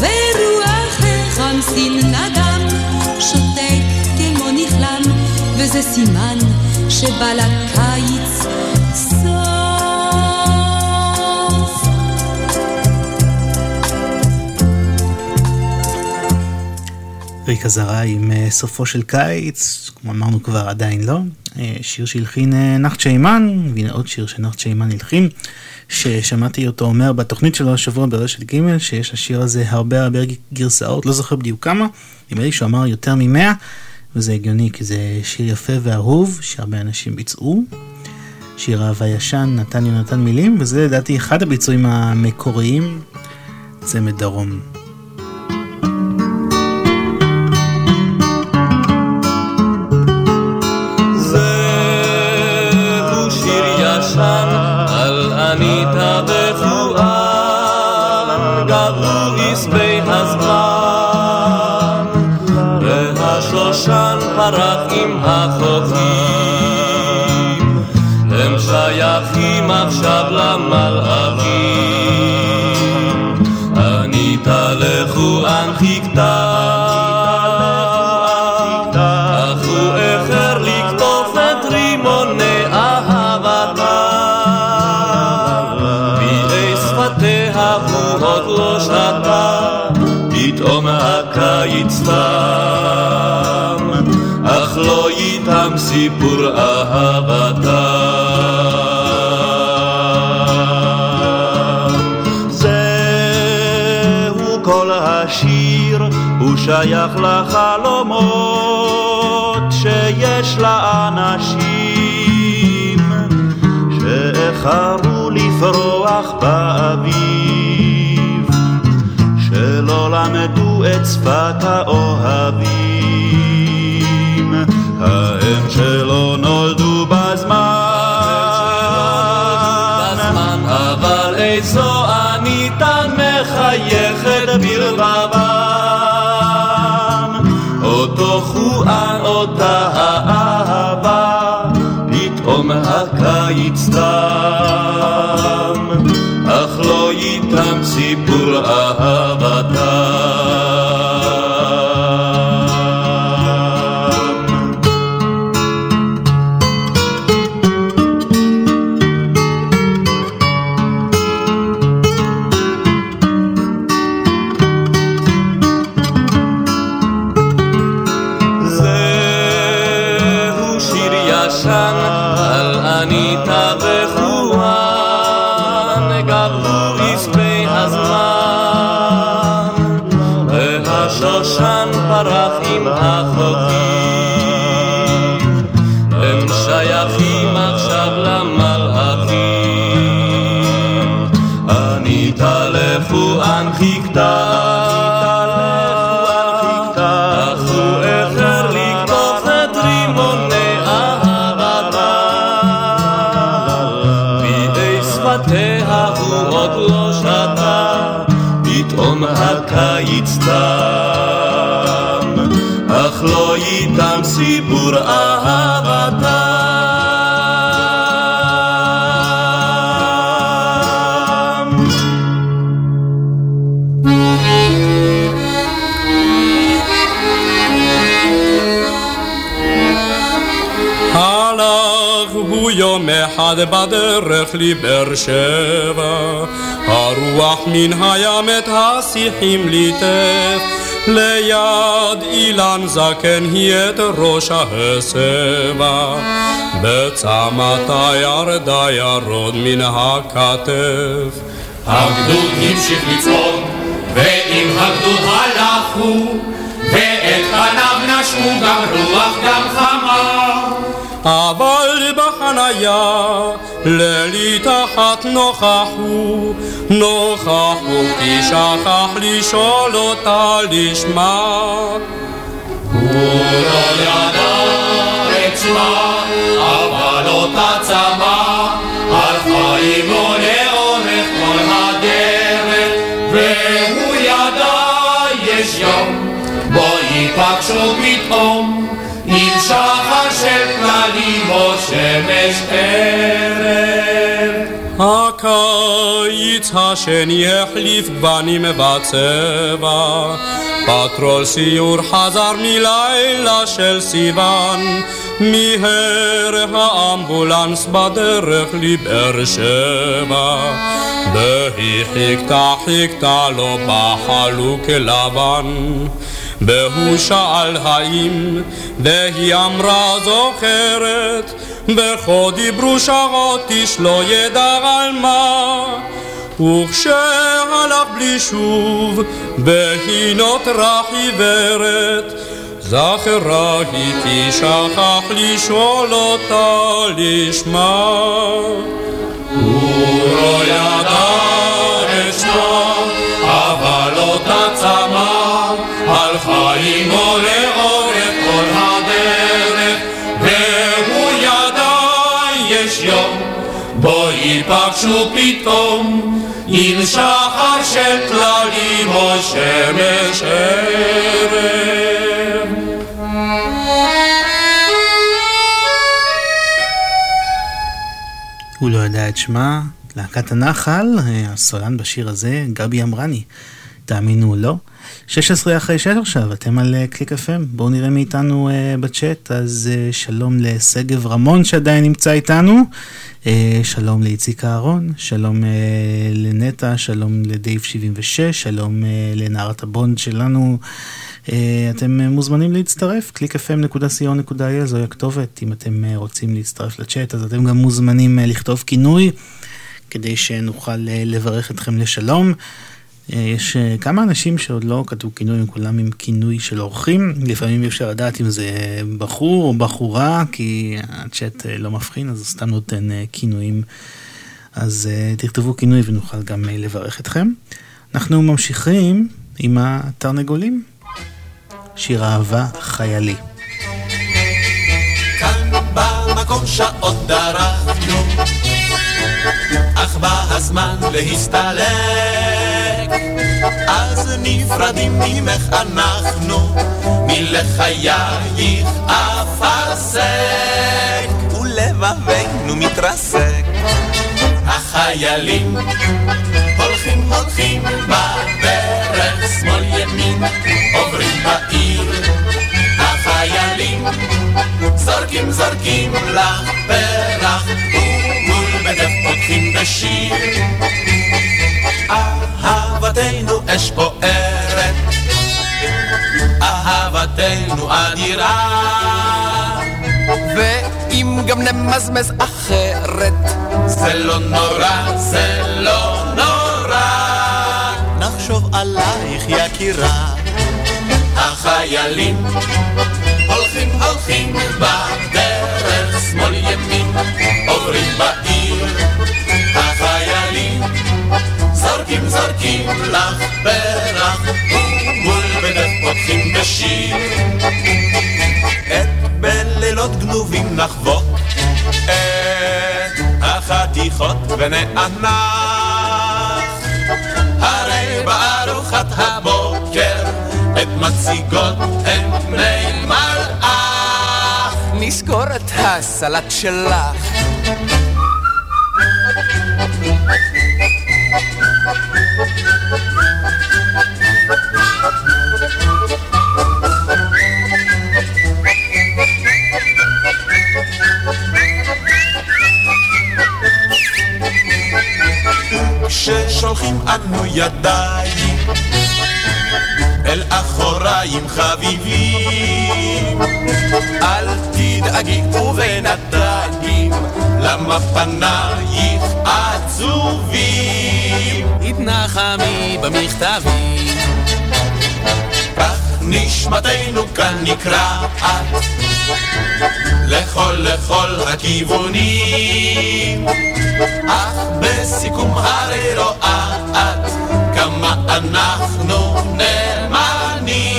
ורוח כמו. ריקה זרה עם אה, סופו של קיץ, כמו אמרנו כבר עדיין לא. אה, שיר שהלחין אה, נחצ'ה אימן, והנה עוד שיר שנחצ'ה אימן הלחין, ששמעתי אותו אומר בתוכנית שלו השבוע ברשת ג' שיש לשיר הזה הרבה הרבה גרסאות, לא זוכר בדיוק כמה, נדמה לי שהוא אמר יותר ממאה, וזה הגיוני כי זה שיר יפה ואהוב, שהרבה אנשים ביצעו. שיר אהבה ישן, נתן יונתן מילים, וזה לדעתי אחד הביצועים המקוריים, זה מדרום. שפת האוהבים, ההם שלא נולדו בזמן, אבל איזו אניתן מחייכת בלבבם, אותו חואן, אותה האהבה, פתאום הקיץ תם, אך לא איתם סיפור אהבתם. בדרך לבאר שבע הרוח מן הים את השיחים ליטף, ליד אילן זקן היא את ראש ההסבה. בצמתה ירדה ירוד מן הכתף. הגדוד המשיך לצעוד, ועם הגדוד הלכו, ואת פניו נשמו גם רוח גם חמה. אבל בחניה לילית אחת נוכחו, נוכחו כי שכח לשאול אותה לשמה. הוא לא ידע את שמה, אבל אותה צמא, הלכה עמו לאורך כל הדרך, והוא ידע יש יום, בו ייפגשו פתאום. שמש ערב. הקיץ השני החליף גוונים בצבע, פטרול סיור חזר מלילה של סיוון, מיהר האמבולנס בדרך לבאר שבע, והיא חיכתה חיכתה לו בחלוק לבן. והוא שאל האם, והיא אמרה זוכרת, וכה דיברו שעות איש לא ידע על מה. וכשהלך בלי שוב, והיא נותרה חיוורת, זכרה היא כי שכח לשאול אותה לשמה. הוא לא ידע את שמה, אבל אותה צמא, הלכה עמו לאורך ייפגשו פתאום, עם שחר של טללים או שמש ערב. הוא לא יודע את שמה, להקת הנחל, הסולן בשיר הזה, גבי אמרני, תאמינו או לא. 16 אחרי 6 עכשיו, אתם על קליק FM, בואו נראה מאיתנו uh, בצ'אט, אז uh, שלום לשגב רמון שעדיין נמצא איתנו, uh, שלום לאיציק אהרון, שלום uh, לנטע, שלום לדייב 76, שלום uh, לנערת הבונד שלנו. Uh, אתם uh, מוזמנים להצטרף, www.clickfm.co.il זוהי הכתובת, אם אתם uh, רוצים להצטרף לצ'אט, אז אתם גם מוזמנים uh, לכתוב כינוי, כדי שנוכל uh, לברך אתכם לשלום. יש כמה אנשים שעוד לא כתבו כינוי, הם כולם עם כינוי של אורחים. לפעמים אי אפשר לדעת אם זה בחור או בחורה, כי הצ'אט לא מבחין, אז הוא סתם נותן כינויים. אז תכתבו כינוי ונוכל גם לברך אתכם. אנחנו ממשיכים עם התרנגולים. שיר אהבה חיילי. במקום שעות דרכנו, אך בא הזמן להסתלק. אז נפרדים ממך אנחנו, מלחייך אפרסק, ולבבינו מתרסק. החיילים הולכים הולכים בדרך שמאל ימין, עוברים בעיר. החיילים זורקים זורקים לך פרח, ומול בדף פותחים בשיר. אהבתנו אש בוערת, אהבתנו אדירה. ואם גם נמזמז אחרת, זה לא נורא, זה לא נורא. נחשוב עלייך יקירה. החיילים הולכים הולכים בדרך שמאל ימין, עוברים בעיר. זורקים זורקים לך פרח, ומול ביתך פותחים בשיר. את בלילות גנובים נחבוק, את החתיכות ונאנח. הרי בארוחת הבוקר את מציגות הן פני מלאך. נזכור את הסלט שלך. כששולחים אנו ידיים אל אחוריים חביבים אל תדאגי ובינתיים למה פנייך עצובים? התנחמי במכתבים. כך נשמתנו כאן נקרעת לכל לכל הכיוונים אך בסיכום הרי רואה את כמה אנחנו נאמנים.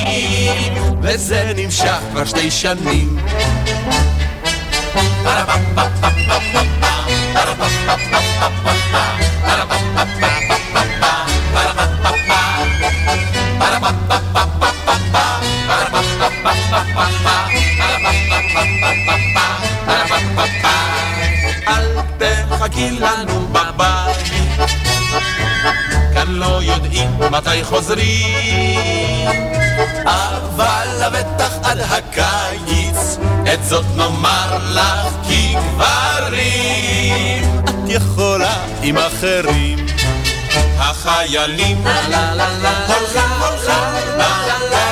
וזה נמשך כבר שתי שנים. אל תחכי לנו בבית כאן לא יודעים מתי חוזרים אבל לבטח עד הקיץ את זאת נאמר לך כי גברים את יכולה עם אחרים החיילים הולכים הולכים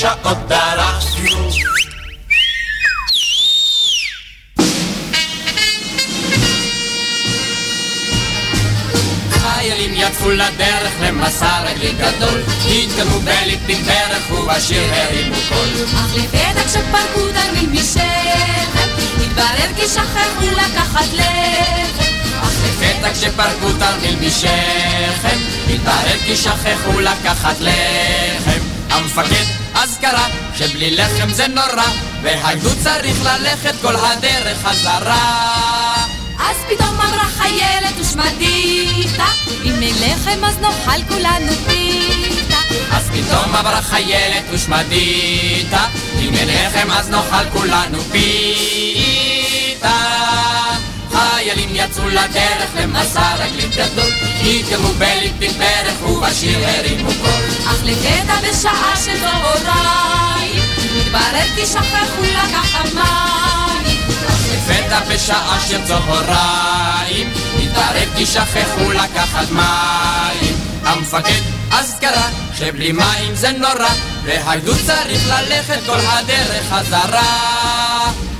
שעות דרכנו חיילים יצאו לדרך למסע רגלי גדול. התקדמו בליפים ברך ובשיר הרימו קול. אך לפתע כשפרקו תרמיל משכם התברר כי שכחו לקחת לחם לפתע כשפרקו תרמיל משכם התברר כי שכחו לקחת לחם. המפקד אז קרא שבלי לחם זה נורא והגדוד צריך ללכת כל הדרך חזרה. אז פתאום אמרה חיילת ושמדיתה אם אין לחם אז נאכל כולנו פיתה. אז פתאום אמרה חיילת ושמדיתה אם אין לחם אז נאכל כולנו פיתה חיילים יצאו לדרך למסע רגלית גדול. התקרבו בליפים ברך ובשיר הרימו קול. אך לפתע בשעה של צהריים התברר כי שכחו לקחת לפתע בשעה של צהריים התברר כי שכחו לקחת מים. המפקד אז קרא שבלי מים זה נורא והגדוד צריך ללכת כל הדרך חזרה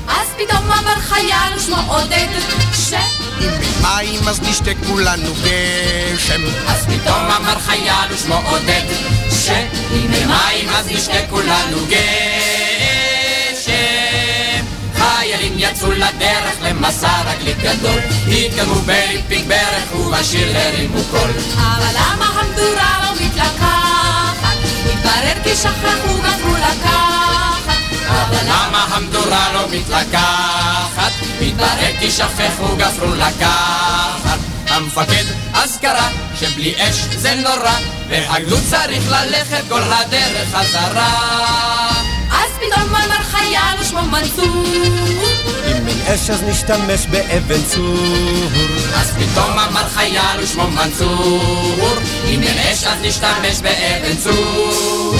אז פתאום אמר חייל ושמו עודד ש... אם אין מים אז נשתה כולנו גשם. אז פתאום אמר חייל ושמו עודד שאם אין מים אז נשתה כולנו גשם. חיילים יצאו לדרך למסע רגלית גדול. התקדמו בליפיק ברך ובשיר הרימו קול אבל למה המדורה לא מתלקחת? התברר כי שכחו גזרו לקחת אבל למה המדורה לא מתלקחת? התברר כי שכחו גפרו לקחת. המפקד אז קרא שבלי אש זה נורא והגדוד צריך ללכת כל הדרך חזרה. אז פתאום אמר חייל ושמו מנסור. אם אין אש אז נשתמש באבן צור. אז פתאום אמר חייל ושמו מנסור. אם אין אש אז נשתמש באבן צור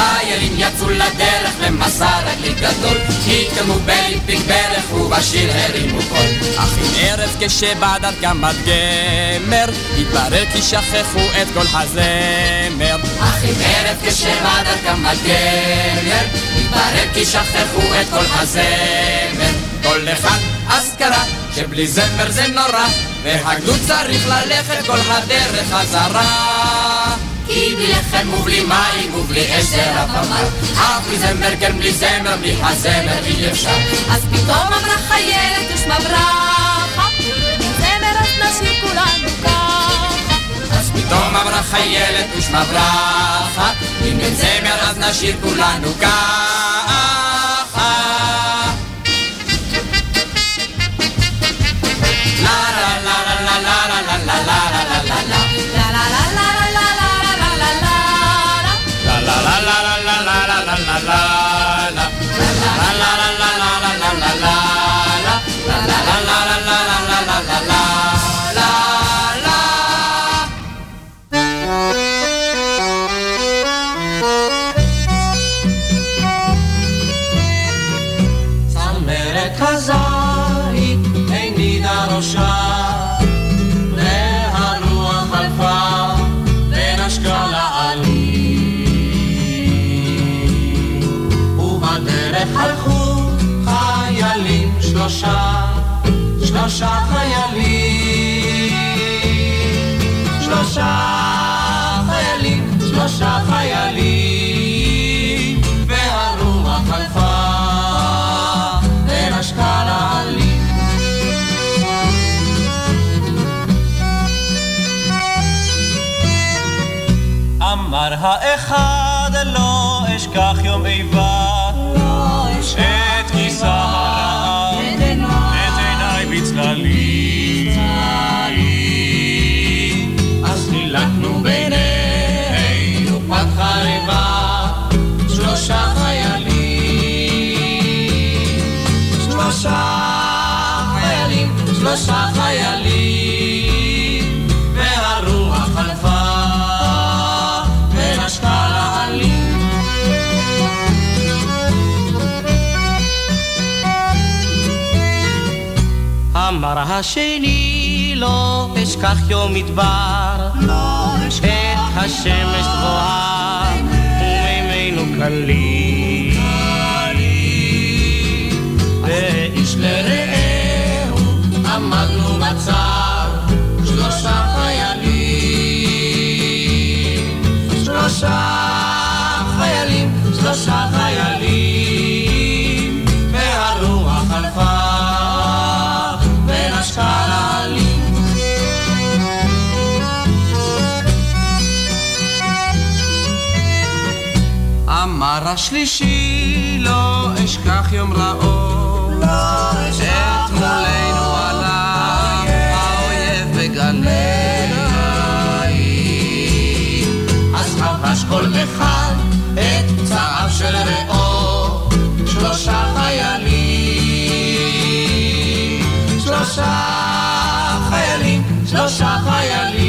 חיילים יצאו לדרך למסע רגלי גדול. התקדמו בליפיק ברך ובשיר הרימו קול. אך עם ערב כשבא דרכם עד גמר התברר כי שכחו את כל הזמר. אך עם ערב כשבא דרכם עד גמר התברר כי שכחו את כל הזמר. כל אחד אזכרה, שבלי זמר זה נורא, והגדוד צריך ללכת כל הדרך חזרה. כי בלי לחם ובלי מים ובלי אש זה אף בלי זמר כן בלי זמר, בלי הזמר אי אפשר. אז פתאום אמרה חיילת ושמה ברכה, זמר אז נשאיר כולנו ככה. אז פתאום אמרה חיילת ושמה ברכה, אם אין זמר אז נשאיר כולנו ככה. שלושה חיילים, שלושה חיילים, והרוח חלפה ונשקה לעלים. אמר האחד שלושה חיילים, שלושה חיילים, והרוח חלפה ונשקה לעלים. אמר השני לא אשכח יום מדבר לא אשכח את השמש גבוהה ומימינו קלים שלושה חיילים שלושה חיילים והרוח חלפה השללים. אמר השלישי לא אשכח יום רעו לא אשכח פצעיו של רעו שלושה חיילים שלושה חיילים, שלושה חיילים,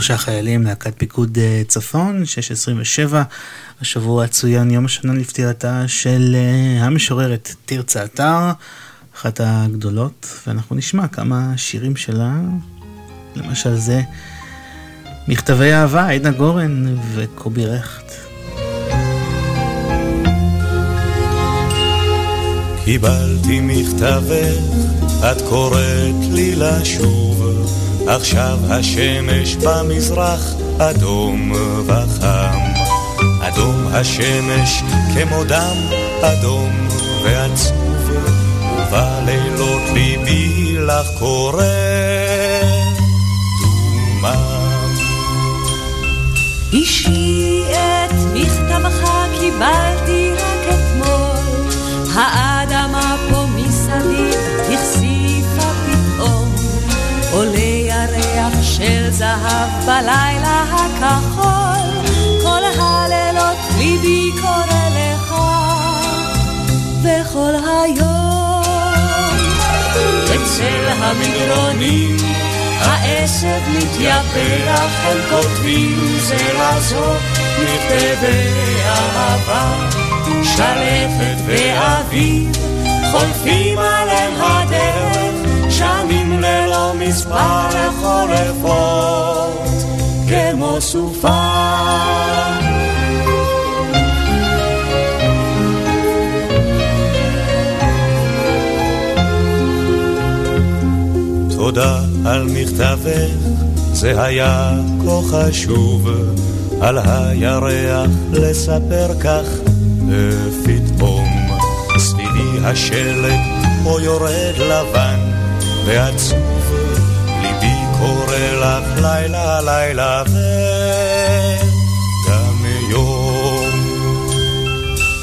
שלושה חיילים, להקת פיקוד אה, צפון, 627. השבוע צוין יום השנה לפטירתה של אה, המשוררת תרצה אתר, אחת הגדולות, ואנחנו נשמע כמה שירים שלה, למשל זה מכתבי אהבה, עדנה גורן וקובי רכט. קיבלתי מכתבך, את קוראת לי לשוב, עכשיו השמש במזרח אדום וחם. אדום השמש כמו דם אדום ועצוב, ובלילות ליבי לך קורא דומם. אישי את מכתבך קיבלתי רק אתמול, של זהב בלילה הכחול, כל הלילות ליבי קורא לך, וכל היום אצל המדרונים העשב מתייפח, הם כותבים זה לזאת מכתבי אהבה, שלפת ואביב חולפים עליהם הדרך, שנים מספר חולפות, כמו סופה. תודה על מכתבך, זה היה כה חשוב, על הירח לספר כך, ופתאום סביבי השלג פה יורד לבן ועצוב, לך לילה לילה וגם יום.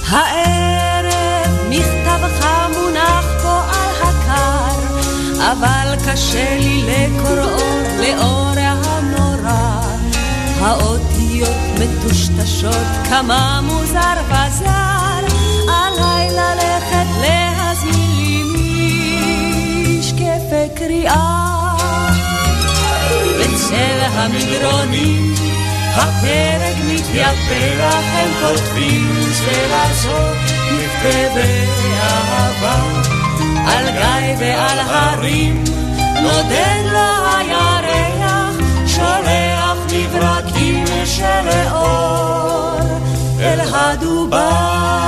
הערב מכתבך מונח פה על הקר אבל קשה לי לקוראו לאור הנורא. האותיות מטושטשות, כמה מוזר וזר, עליי ללכת להזמין לי משקפי קריאה. בצל המדרונים הפרק מתייפח, הם כותבים לזאת מכתבי אהבה. על גיא ועל הרים, נודד לו הירח, שולח מברקים של אור אל הדובר.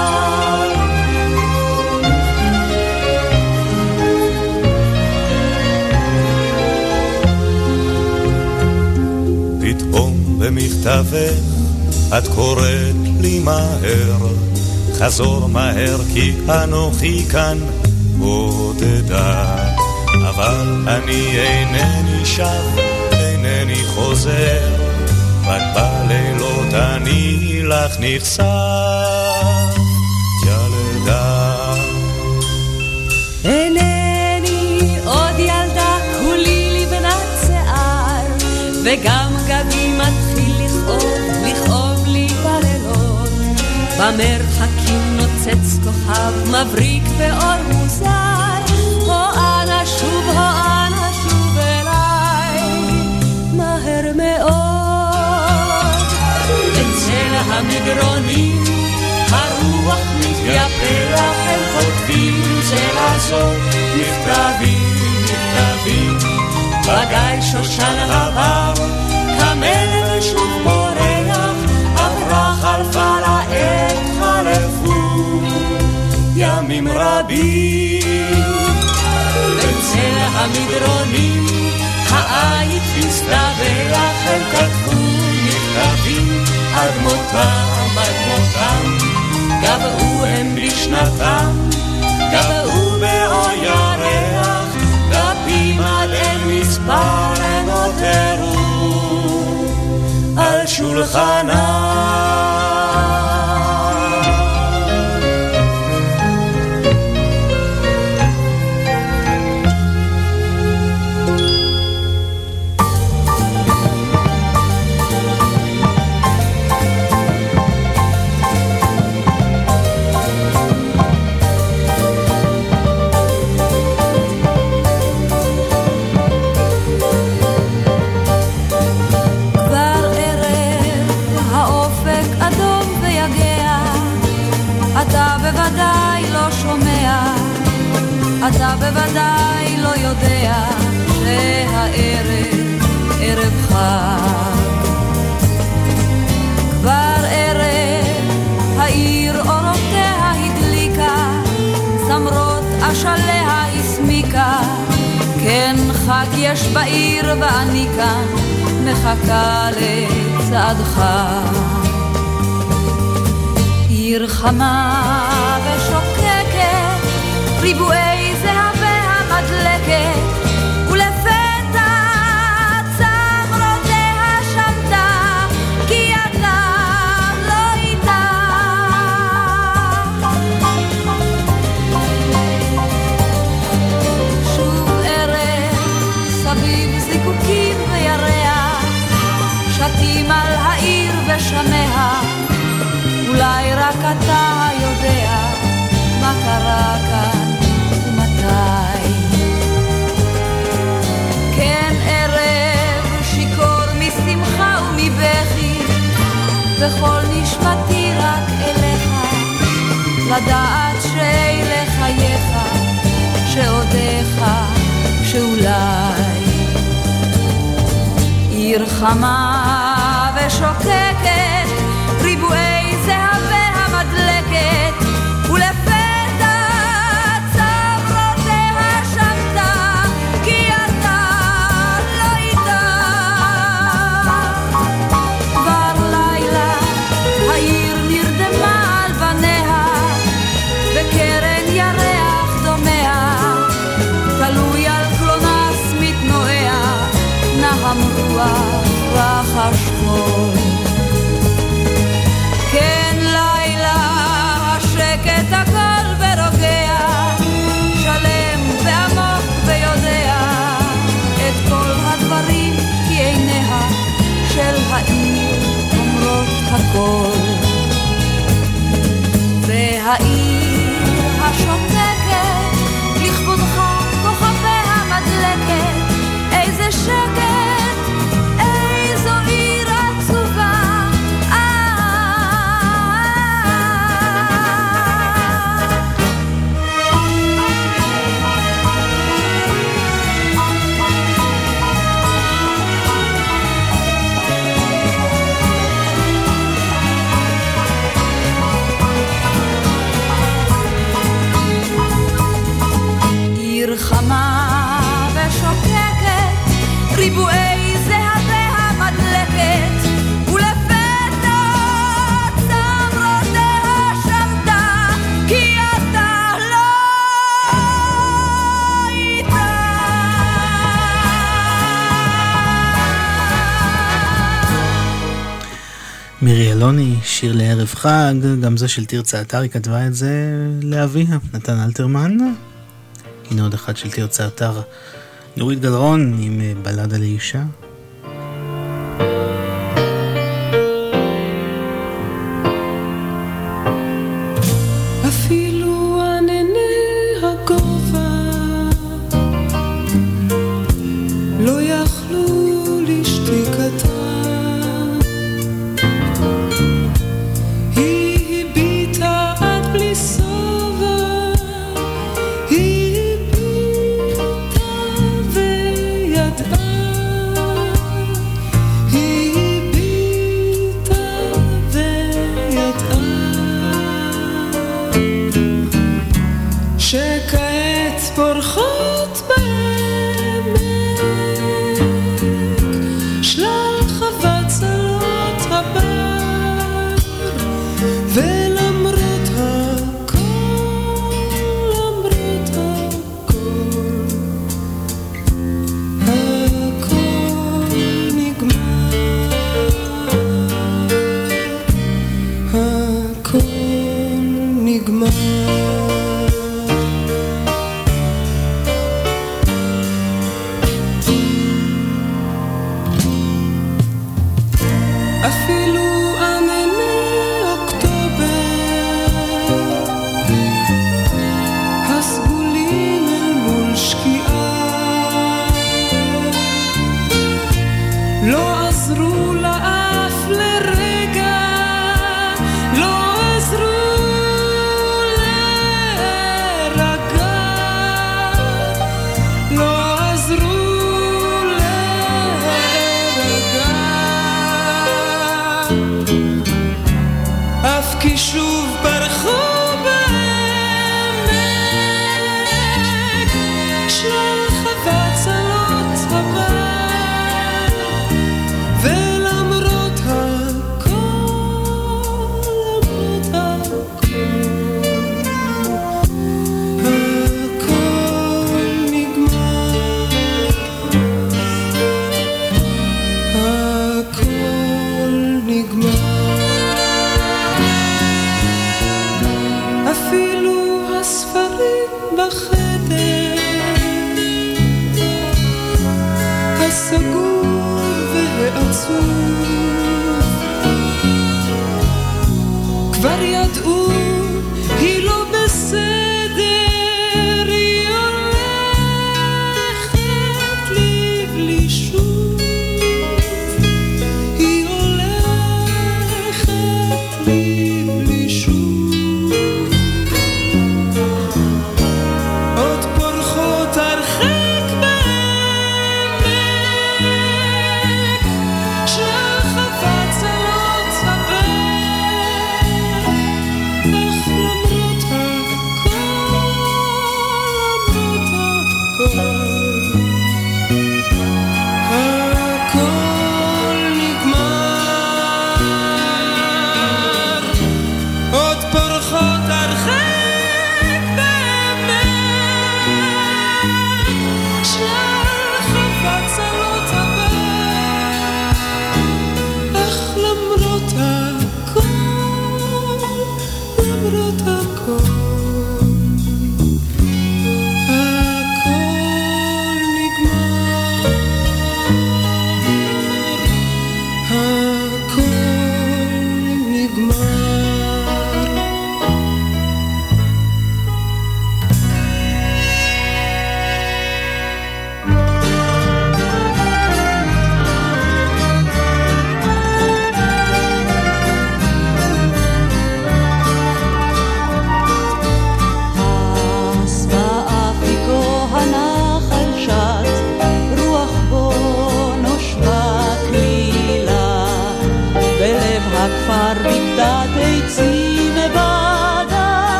במכתבך את קוראת לי מהר, חזור מהר כי אנוכי כאן בודדה, אבל אני אינני שב, אינני חוזר, רק בלילות אני לך נחשף, ילדה. אינני עוד ילדה, כולי לבנת שיער, וגם במרחקים נוצץ כוכב מבריק באור מוזר, הו אנא שוב, הו אנא שוב אליי, מהר מאוד. אצל המדרונים הרוח מתייפח, הם כותבים זה לזאת מכתבים, מכתבים. בגיא שושן עבר, קמל ושוב פורח, עברה חלפה לעת חלפו ימים רבים. בצל המדרונים העית מסתבך, הם כתבו מכתבים עד מותם, עד מותם. גבעו הם בשנתם, גבעו באור ירח, דפים עד אין מספר נותרו על שולחנם. יש בעיר ואני כאן מחכה לצעדך. עיר חמה ושוקקת, ריבועי שמיה, אולי רק אתה יודע מה קרה כאן ומתי. כן ערב שיכור משמחה ומבכי, וכל נשמתי רק אליך, לדעת שאלה חייך, שעודיך, שאולי. עיר חמה ושוקקת, ריבועי העיר אומרות הכל. והעיר אלוני, שיר לערב חג, גם זה של תרצה אתר, היא כתבה את זה לאביה, נתן אלתרמן. הנה עוד אחד של תרצה אתר. נורית גלרון עם אה, בלדה לאישה.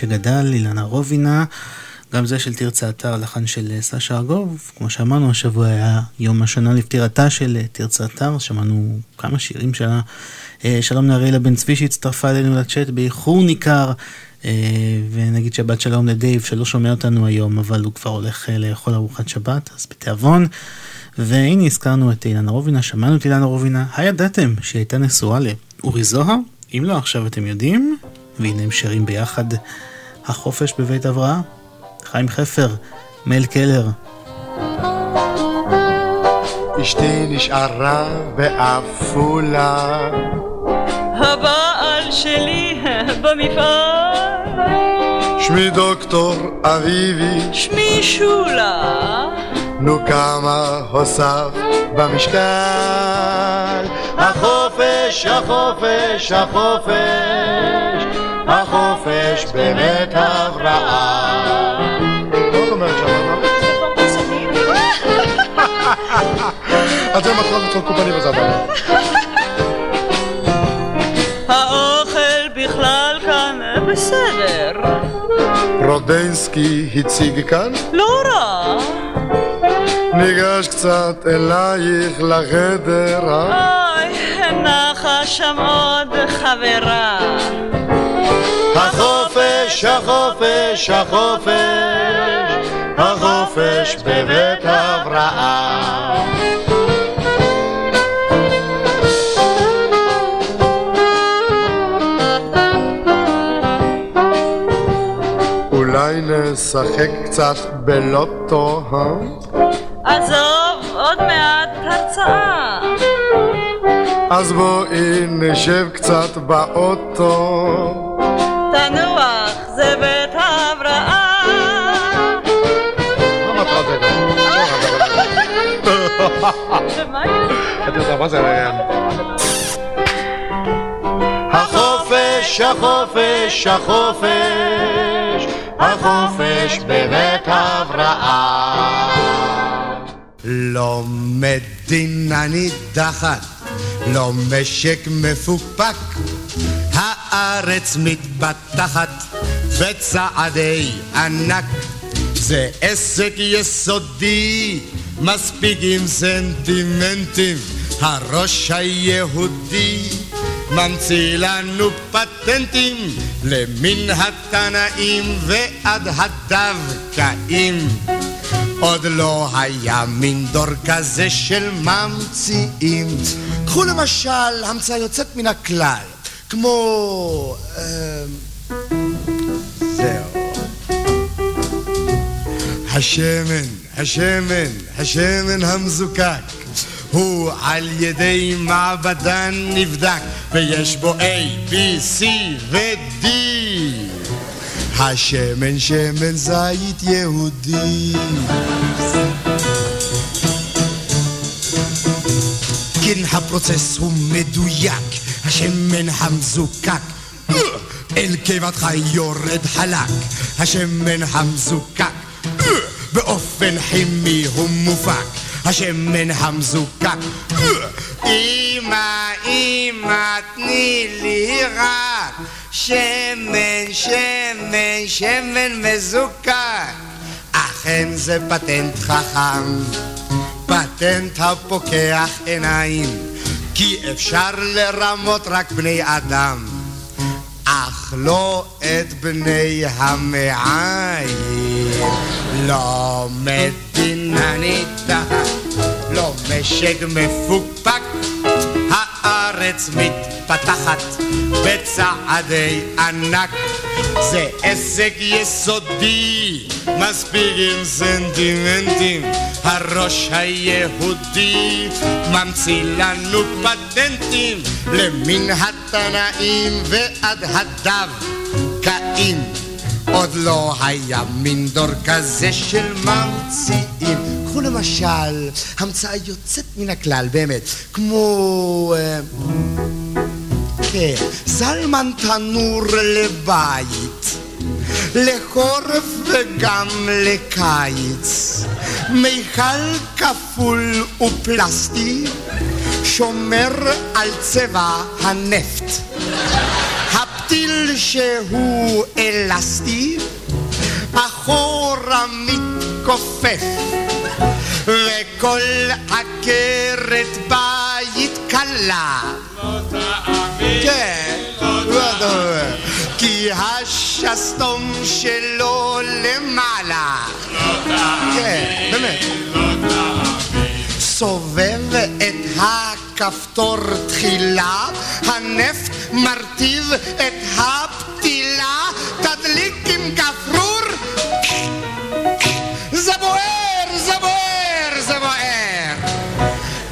שגדל, אילנה רובינה, גם זה של תרצה אתר, לחן של סשה ארגוב. כמו שאמרנו, השבוע היה יום השנה לפטירתה של תרצה אתר, שמענו כמה שירים שלה. אה, שלום לאריאלה בן צבי שהצטרפה אלינו לצ'אט באיחור ניכר. אה, ונגיד שבת שלום לדייב שלא שומע אותנו היום, אבל הוא כבר הולך אה, לאכול ארוחת שבת, אז בתיאבון. והנה הזכרנו את אילנה רובינה, שמענו את אילנה רובינה, הידעתם שהיא הייתה נשואה לאורי זוהר? אם לא, עכשיו אתם יודעים. והנה הם שרים ביחד החופש בבית אברהם. חיים חפר, מל קלר. אשתי נשארה בעפולה. הבעל שלי במפעל. שמי דוקטור אביבי. שמי שולה. נו כמה הוסף במשקל. החופש, החופש, החופש. החופש בבית הבראה. מה אומרת שם? אתם עכשיו בצחוק קופני בזמן. האוכל בכלל כאן בסדר. רודנסקי הציג כאן? לא רע. ניגש קצת אלייך לחדר, אה? אוי, נחה שם עוד חברה. החופש, החופש, החופש, החופש בבית הבראה. אולי נשחק קצת בלוטו, אה? עזוב, עוד מעט הרצאה. אז בואי נשב קצת באוטו. תנוח זה? את יודעת מה זה? החופש, החופש, החופש, החופש בבית הבראה. לא מדינה נידחת, לא משק מפוקפק, הארץ מתפתחת בצעדי ענק. זה עסק יסודי, מספיק עם סנטימנטים, הראש היהודי ממציא לנו פטנטים למן התנאים ועד הדווקאים. עוד לא היה מין דור כזה של ממציאים. קחו למשל המצאה יוצאת מן הכלל, כמו... אה, זהו. השמן, השמן, השמן המזוקק. הוא על ידי מעבדן נבדק, ויש בו A, B, C ו-D. השמן שמן זית יהודי. כן, הפרוצס הוא מדויק, השמן המזוקק. אל קיבתך יורד חלק, השמן המזוקק. באופן כימי הוא מופק, השמן המזוקק. אמא, אמא, תני לי רק שמן, שמן, שמן מזוקק. אכן זה פטנט חכם, פטנט הפוקח עיניים, כי אפשר לרמות רק בני אדם, אך לא את בני המעיים. לא מדינה ניתחת, לא משק מפוקפק, הארץ מתפתחת בצעדי ענק. זה עסק יסודי, מספיק עם סנטימנטים. הראש היהודי ממציא לנו פטנטים למן התנאים ועד הדווקאים. עוד לא היה מין דור כזה של ממציאים. קחו למשל המצאה יוצאת מן הכלל, באמת, כמו... אה, כן, זלמן תנור לבית, לחורף וגם לקיץ, מיכל כפול ופלסטי, שומר על צבע הנפט. הפתיל שהוא אלסטי, אחורה מתכופף, וכל עקרת בית קלה. כן, כי השסתום שלו למעלה. כן, באמת. סובב הכפתור תחילה, הנפט מרטיב את הפתילה, תדליק עם גפרור. זה בוער, זה בוער, זה בוער.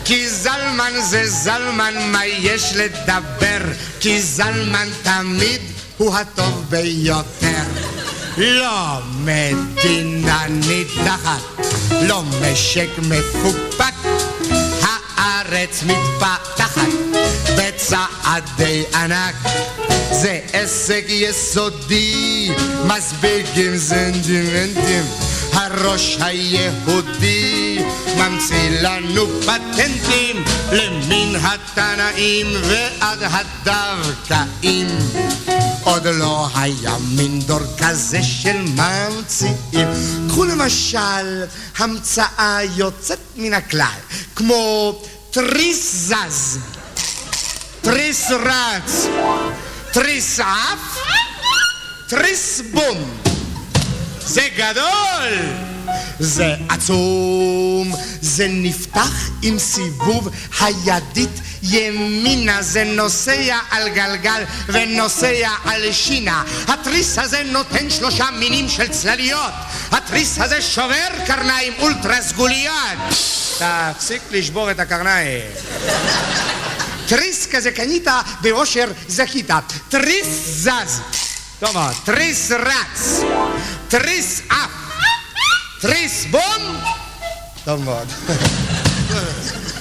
כי זלמן זה זלמן, מה יש לדבר? כי זלמן תמיד הוא הטוב ביותר. לא מדינה נידחת, לא משק מפוקפק, הארץ מתפתחת בצעדי ענק. זה עסק יסודי, מספיק עם סנטימנטים. הראש היהודי ממציא לנו פטנטים למין התנאים ועד הדווקאים. עוד לא היה מין דור כזה של ממציאים. קחו למשל המצאה יוצאת מן הכלל, כמו תריס זז, תריס רץ, תריס עף, תריס בום. זה עצום, זה נפתח עם סיבוב הידית ימינה, זה נוסע על גלגל ונוסע על שינה. התריס הזה נותן שלושה מינים של צלליות. התריס הזה שובר קרניים אולטרה סגוליות. תפסיק לשבור את הקרניים. תריס כזה קנית, ואושר זכית. תריס זז. טוב. תריס רץ. תריס עף. תריס בום. טוב מאוד.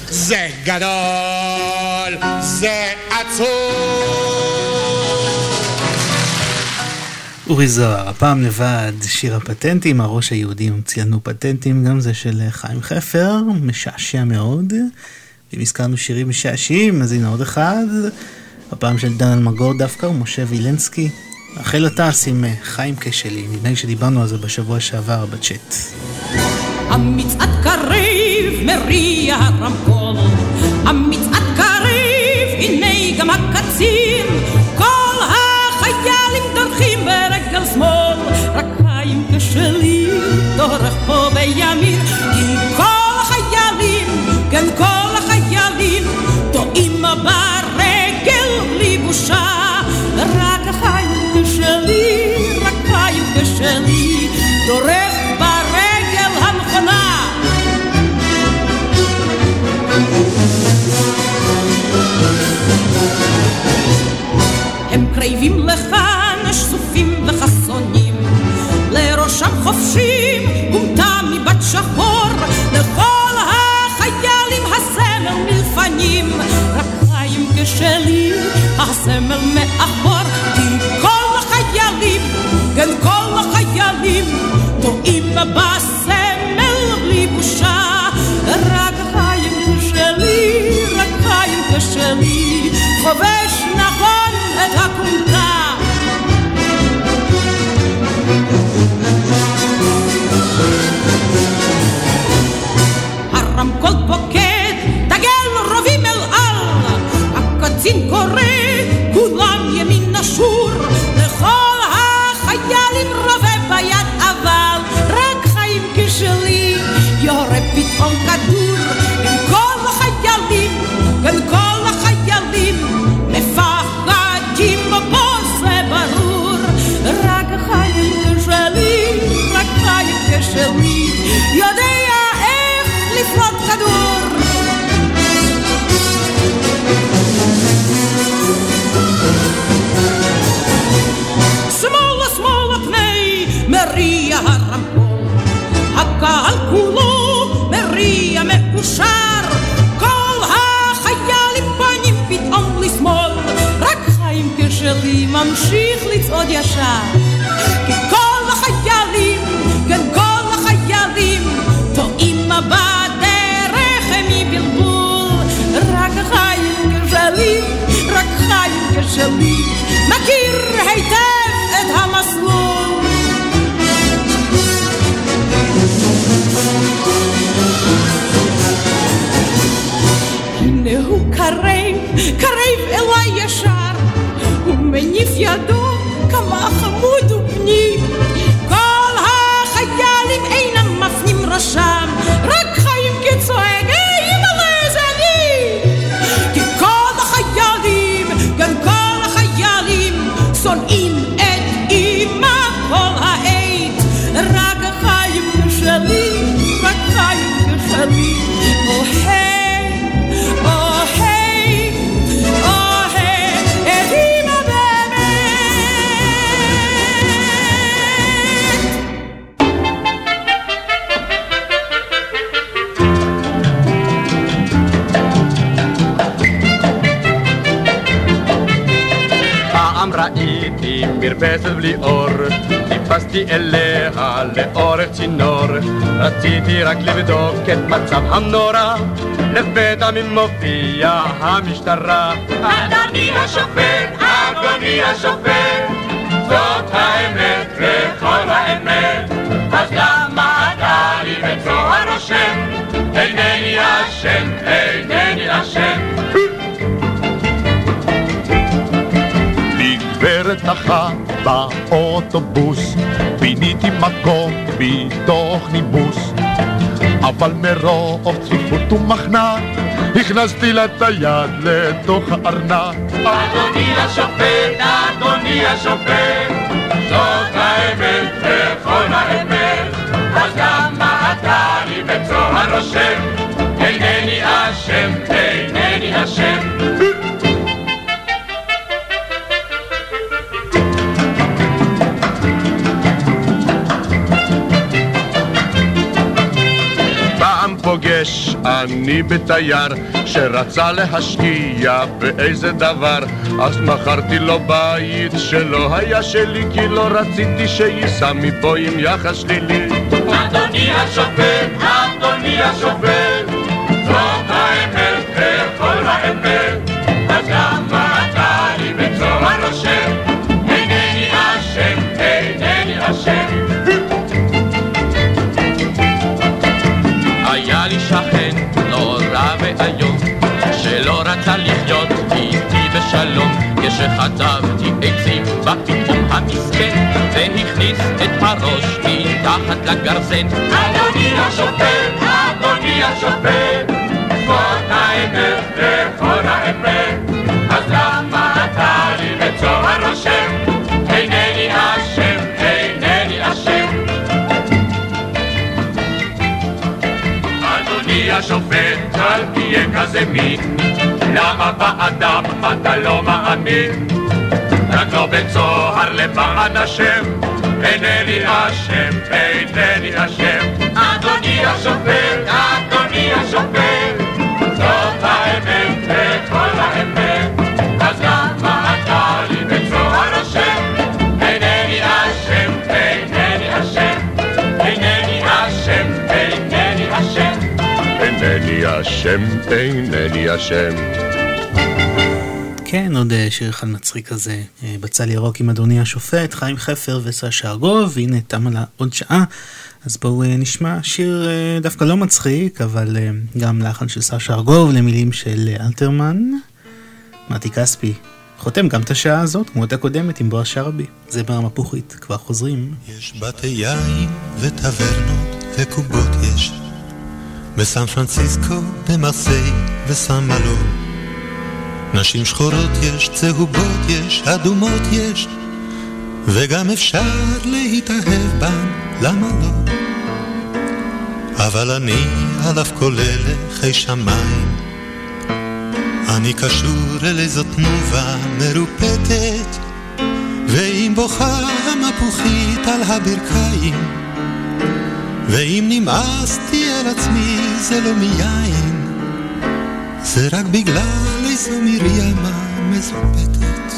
זה גדול, זה עצוב. אורי זוהר, הפעם לבד, שיר הפטנטים, הראש היהודי המציא לנו פטנטים, גם זה של חיים חפר, משעשע מאוד. אם הזכרנו שירים משעשעים, אז הנה עוד אחד, הפעם של דן אלמגור דווקא, ומשה וילנסקי. החל הטס עם חיים כשלי, נדמה לי שדיברנו על זה בשבוע שעבר בצ'אט. המצעד קריב מריע הרמקול, המצעד קריב, הנה גם הקצין, כל החיילים דורכים ברגל שמאל, רק חיים כשלי דורך פה בימין, כי כל החיילים, כן כל החיילים, טועים ברגל בלי בושה, קרבים לכאן שזופים וחסונים, לראשם חופשים גומתה מבת שחור, לכל החיילים הסמל מלפנים, רק חיים כשלי הסמל מאחור, כי כל החיילים, כן כל החיילים, טועים בסמל לפתע ממופיע המשטרה. אדוני השופט, אדוני השופט, זאת האמת וכל האמת, אז למה אתה לי בצוהר רושם? אינני אשם, אינני אשם. גברת אחת באוטובוס, פיניתי מקום מתוך נימוס. אבל מרוב צפיפות ומחנק, הכנסתי לה את היד לתוך הארנק. אדוני השופט, אדוני השופט, זאת האמת וכל האמת, אז למה אתה לי בצוהר רושם? אינני אשם, אינני אשם. אני בתייר שרצה להשקיע באיזה דבר אז מכרתי לו בית שלא היה שלי כי לא רציתי שייסע מפה עם יחס שלילי. אדוני השופט, אדוני השופט שלא רצה לחיות איתי בשלום כשחטבתי עצים בא פתאום המסכן והכניס את הראש מתחת לגרזן. אדוני השופט, אדוני השופט זאת האמת וכל האמת אז למה אתה לי בצוהר רושם אינני אשם, אינני אשם. אדוני השופט, אל תהיה כזה מין למה באדם אתה לא מאמין? רק לא בצוהר למען השם. אינני אשם, אינני אשם אדוני השופט, אדוני השופט. זאת האמת וכל האמת. אז למה אתה לי בצוהר השם? אינני אשם, אינני אשם אינני אשם, אינני אשם אינני אשם, אינני אשם כן, עוד אה, שיר אחד מצחיק כזה, אה, בצל ירוק עם אדוני השופט, חיים חפר וסשה ארגוב, והנה תמה לה עוד שעה. אז בואו אה, נשמע שיר דווקא לא מצחיק, אבל גם לחן של סשה ארגוב למילים של אלתרמן. מתי כספי חותם גם את השעה הזאת, כמו את הקודמת עם בועז שרעבי. זה ברמפוכית, כבר חוזרים. יש בתי יין וטברנות וקובות יש, בסן פרנסיסקו, במרסיי וסן מלו. נשים שחורות יש, צהובות יש, אדומות יש, וגם אפשר להתאהב בן, למה לא? אבל אני על אף כל חי שמיים, אני קשור אל איזו תנובה מרופטת, ואם בוכה המפוחית על הברכיים, ואם נמאסתי על עצמי זה לא מיין, זה רק בגלל איזו מרימה מזופתת.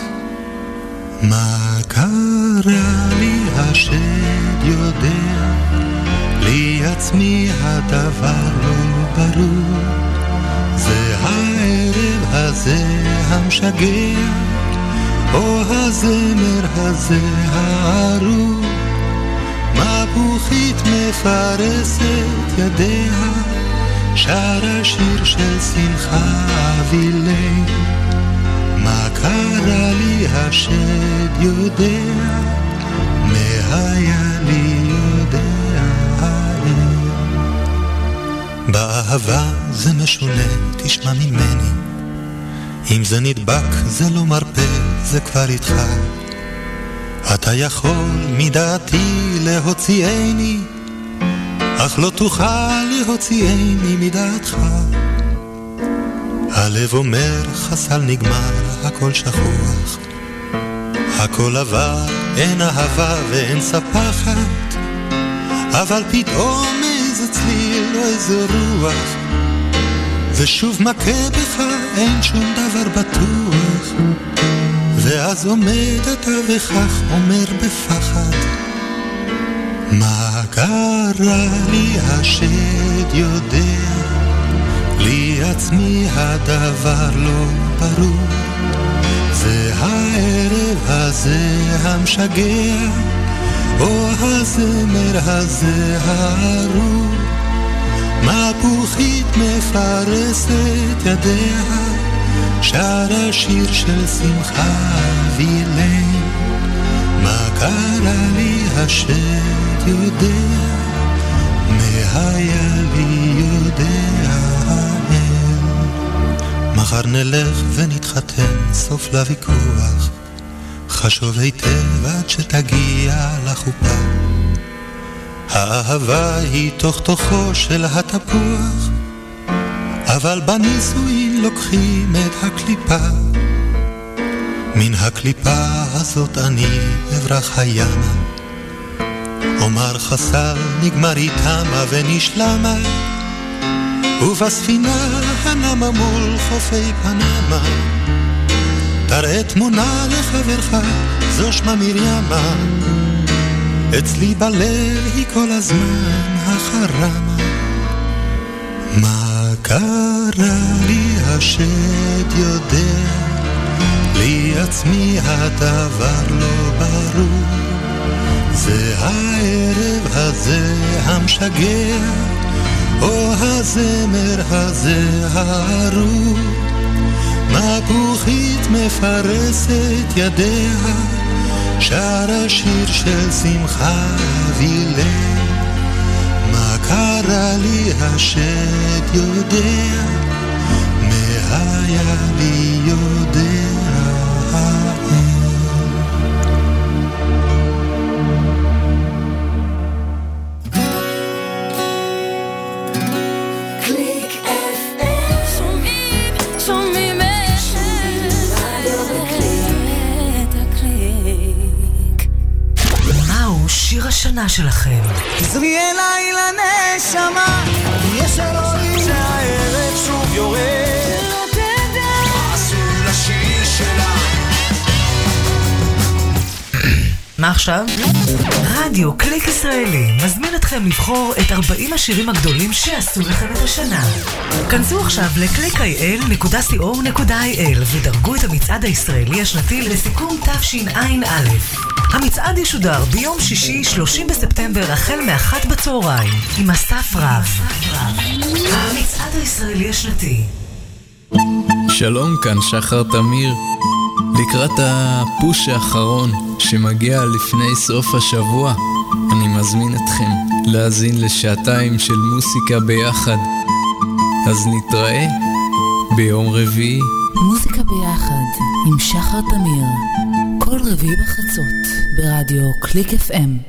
מה קרה לי השד יודע, לי עצמי הדבר לא ברור. זה הערב הזה המשגע, או הזמר הזה הארור. מפוחית מפרסת ידיה שרה שיר של שמחה אבילי, מה קרה לי השד יודע, היה לי יודע באהבה זה משונה, תשמע ממני, אם זה נדבק זה לא מרפא, זה כבר איתך. אתה יכול מדעתי להוציאני אך לא תוכל להוציאני מדעתך. הלב אומר חסל נגמר, הכל שכוח. הכל עבר, אין אהבה ואין ספחת, אבל פתאום איזה צליל או איזה רוח, ושוב מכה בך, אין שום דבר בטוח. ואז עומד אתה וכך אומר בפחד, מה קרה לי השד יודע, לי עצמי הדבר לא ברור. זה הערב הזה המשגע, או הזמר הזה הארור. מפוחית מפרסת ידיה, שרה שיר של שמחה וילן. קרה לי השד יודע, היה לי יודע האל. מחר נלך ונתחתן, סוף לוויכוח, חשוב היטב עד שתגיע לחופה. האהבה היא תוך תוכו של התפוח, אבל בנישואין לוקחים את הקליפה. מן הקליפה הזאת אני אברח הימה. אומר חסל נגמר איתמה ונשלמה, ובספינה הנמה מול חופי פנמה. תראה תמונה לחברך, זו שמה מרימה אצלי בלב היא כל הזמן החרמה מה קרה לי השד יודע לי עצמי הדבר לא ברור. זה הערב הזה המשגע או הזמר הזה הארור. מפוחית מפרסת ידיה שרה שיר של שמחה וילם מה קרה לי השד יודע היה לי יודע השנה שלכם. עזרי אליי לנשמה, יש אלוהים שהערב שוב יורד. לא תדע. לשיר שלה. מה עכשיו? רדיו קליק ישראלי מזמין אתכם לבחור את 40 השירים הגדולים שעשו לכם את השנה. כנסו עכשיו ל-clickil.co.il ודרגו את המצעד הישראלי השנתי לסיכום תשע"א. המצעד ישודר ביום שישי 30 בספטמבר החל מאחת בצהריים עם אסף רב. המצעד הישראלי השנתי. שלום, כאן שחר תמיר. לקראת הפוש האחרון שמגיע לפני סוף השבוע, אני מזמין אתכם להאזין לשעתיים של מוסיקה ביחד. אז נתראה ביום רביעי. מוזיקה ביחד עם שחר תמיר, כל רביעי בחצות ברדיו קליק FM.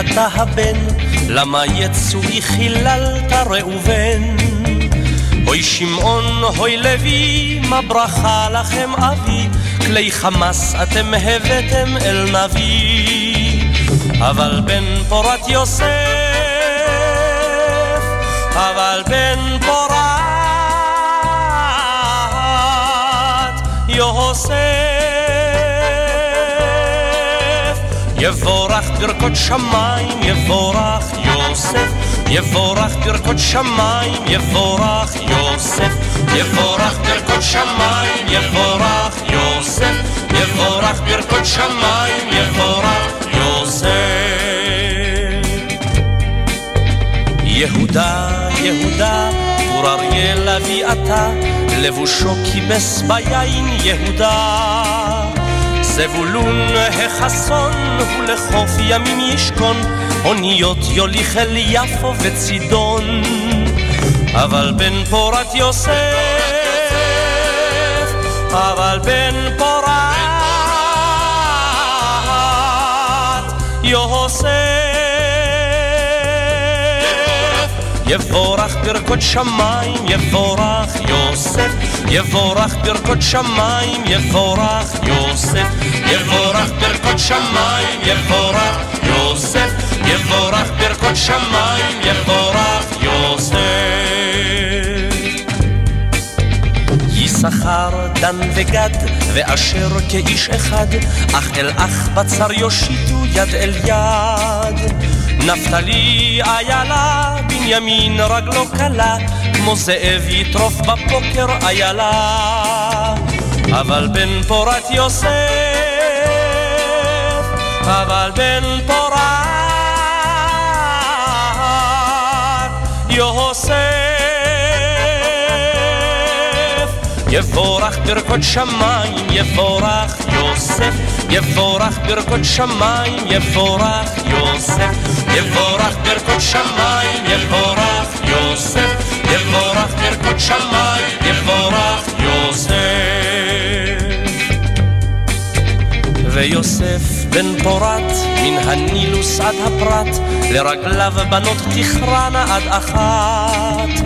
אתה הבן, למה יצואי חיללת ראובן? הוי שמעון, הוי לוי, מה ברכה לכם אבי, כלי חמאס אתם הבאתם אל נביא. אבל בן פורת יוסף, אבל בן פורת יוסף יבורך ברכות שמיים, יבורך יוסף, יבורך ברכות שמיים, יבורך יוסף, יבורך ברכות שמיים, יבורך יוסף, יבורך ברכות שמיים, יבורך יוסף. יהודה, יהודה, גור אריה לביא אתה, לבושו כיבס ביין יהודה. זבולון החסון הוא לחוף ימים ישכון, אוניות יוליך אל יפו וצידון. אבל בן פורת יוסף, אבל בן פורת יוסף יבורך ברכות שמיים, יבורך יוסף, יבורך ברכות שמיים, יבורך יוסף, יבורך ברכות שמיים, יבורך יוסף, יבורך ברכות שמיים, יבורך יוסף. יששכר, דן וגד, ואשר כאיש אחד, אך אל אח בצר יושיטו יד אל יד. נפתלי איילה, בנימין רגלו קלה, כמו זאב יטרוף בפוקר איילה. אבל בן פורת יוסף, אבל בן פורת יוסף, יבורך ברכות שמיים, יבורך יוסף, יבורך ברכות שמיים, יבורך יוסף, יבורך ברכות שמיים, יבורך יוסף, יבורך ברכות שמיים, יבורך יוסף. ויוסף בן פורת, מן הנילוס עד הפרת, לרגליו בנות תכרענה עד אחת.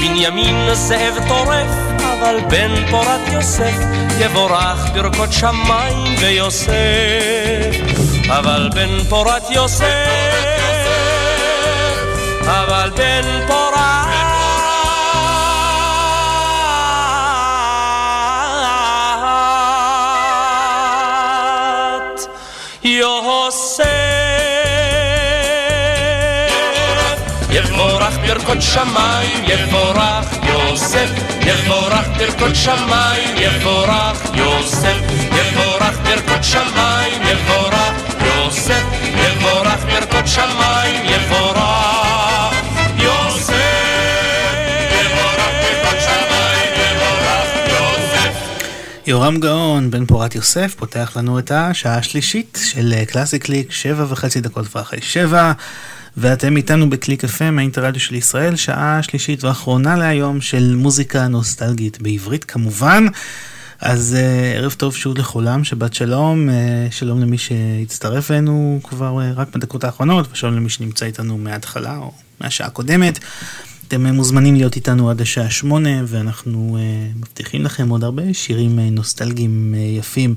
בנימין זאב טורף, אבל בן פורת יוסף, יבורך ברכות שמיים ויוסף. אבל בן פורת יוסף, אבל בן פורת. יבורך ברכות שמיים, יבורך יוסף, יבורך ברכות שמיים, יבורך יוסף, יבורך ברכות שמיים, יבורך יוסף, יבורך ברכות שמיים, יבורך. יורם גאון, בן פורת יוסף, פותח לנו את השעה השלישית של קלאסי קליק, שבע וחצי דקות כבר אחרי שבע, ואתם איתנו בקליק FM, האינטרדיו של ישראל, שעה שלישית ואחרונה להיום של מוזיקה נוסטלגית בעברית כמובן. אז uh, ערב טוב שוב לכולם, שבת שלום, uh, שלום למי שהצטרף אלינו כבר uh, רק בדקות האחרונות, ושלום למי שנמצא איתנו מההתחלה או מהשעה הקודמת. אתם uh, מוזמנים להיות איתנו עד השעה שמונה, ואנחנו uh, מבטיחים לכם עוד הרבה שירים uh, נוסטלגיים uh, יפים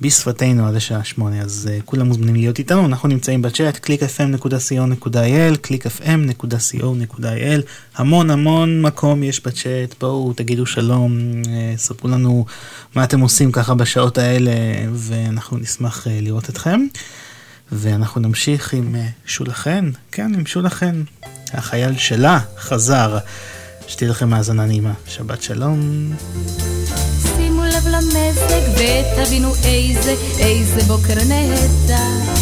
בשפתנו עד השעה שמונה, אז uh, כולם מוזמנים להיות איתנו, אנחנו נמצאים בצ'אט, clickfm.co.il, clickfm.co.il, המון המון מקום יש בצ'אט, בואו תגידו שלום, uh, ספרו לנו מה אתם עושים ככה בשעות האלה, ואנחנו נשמח uh, לראות אתכם. ואנחנו נמשיך עם uh, שולחן, כן, עם שולחן. החייל שלה חזר. שתהיה לכם האזנה נעימה. שבת שלום. שימו לב למזג ותבינו איזה, איזה בוקר נהדר.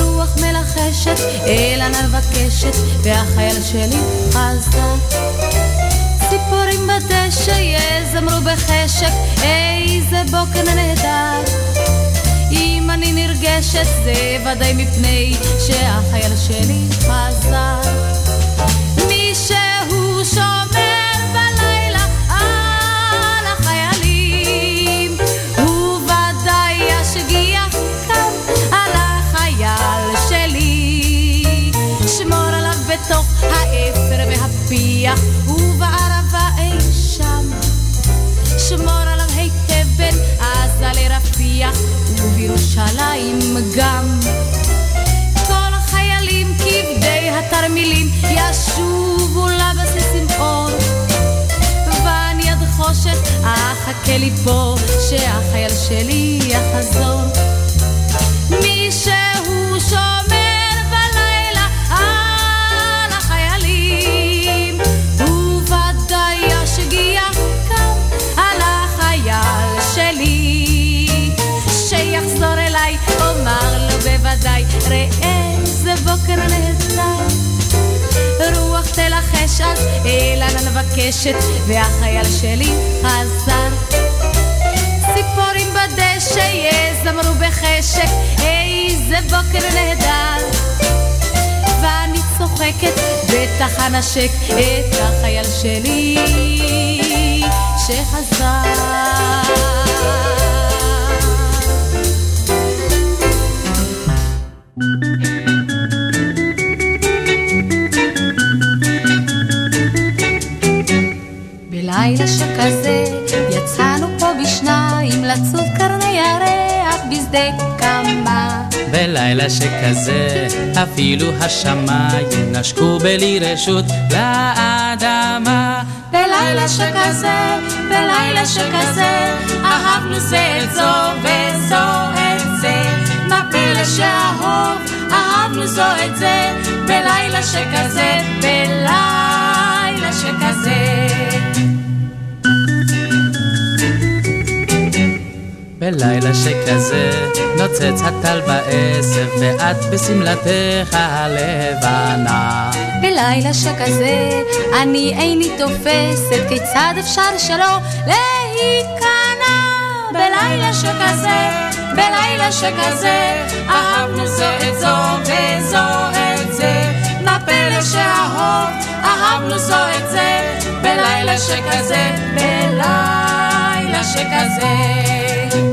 רוח מלחשת, אל הנר מבקשת, והחייל שלי חזר. ציפורים בדשא יזמרו בחשק, איזה בוקר נהדר. אני נרגשת זה ודאי מפני שהחייל שלי חזר. מי שומר בלילה על החיילים, הוא ודאי ישגיח כאן על החייל שלי. שמור עליו בתוך האפר והפיח ובירושלים גם. כל החיילים כבדי התרמילים ישובו לבסיסים אור. ואני עד חושך אחכה לי פה שהחייל שלי יחזור. מי שהוא בוודאי ראה איזה בוקר נהדר רוח תלחש אז אילנה מבקשת והחייל שלי חזר. ציפורים בדשא יזמרו בחשק איזה בוקר נהדר. ואני צוחקת בטח אנשק את החייל שלי שחזר שכזה יצאנו פה בשניים לצוד קרני ירח בשדה קמה. בלילה שכזה אפילו השמיים נשקו בלי רשות לאדמה. בלילה שכזה, בלילה שכזה, אהבנו זה את זו וזו את זה. מה פלא שאהוב, אהבנו זו את זה, בלילה שכזה, בלילה שכזה. בלילה שכזה נוצץ הטל בעשב ואת בשמלתך הלבנה. בלילה שכזה אני איני תופסת כיצד אפשר שלא להיכנע. בלילה שכזה, בלילה שכזה, אהבנו זה את זו וזו את זה. מה פלא שאהוב, אהבנו זו את זה, בלילה שכזה, בלילה שכזה.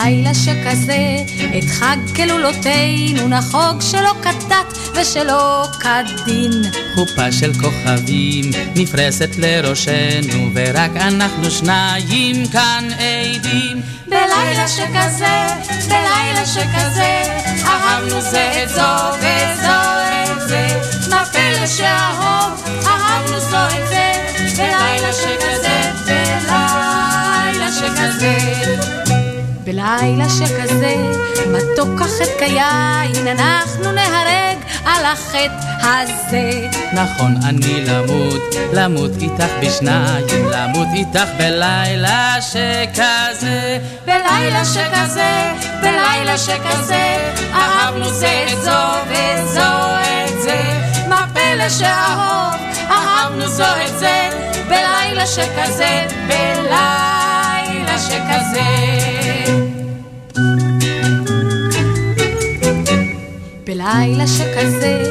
בלילה שכזה, את חג כלולותינו נחוג שלא כדת ושלא כדין. חופה של כוכבים נפרסת לראשנו ורק אנחנו שניים כאן עדים. בלילה שכזה, בלילה שכזה, אהבנו זה את זו וזו את זה. מה פלא שאהוב, אהבנו זו את זה, בלילה שכזה, בלילה שכזה. בלילה שכזה, מתוק כחת כיין, אנחנו נהרג על החטא הזה. נכון אני למות, למות איתך בשניים, למות איתך בלילה שכזה. בלילה שכזה, בלילה שכזה, אהבנו זה את זו וזו את זה. מה פלא שאהוב, אהבנו זו את זה, בלילה שכזה, בלילה שכזה. בלילה שכזה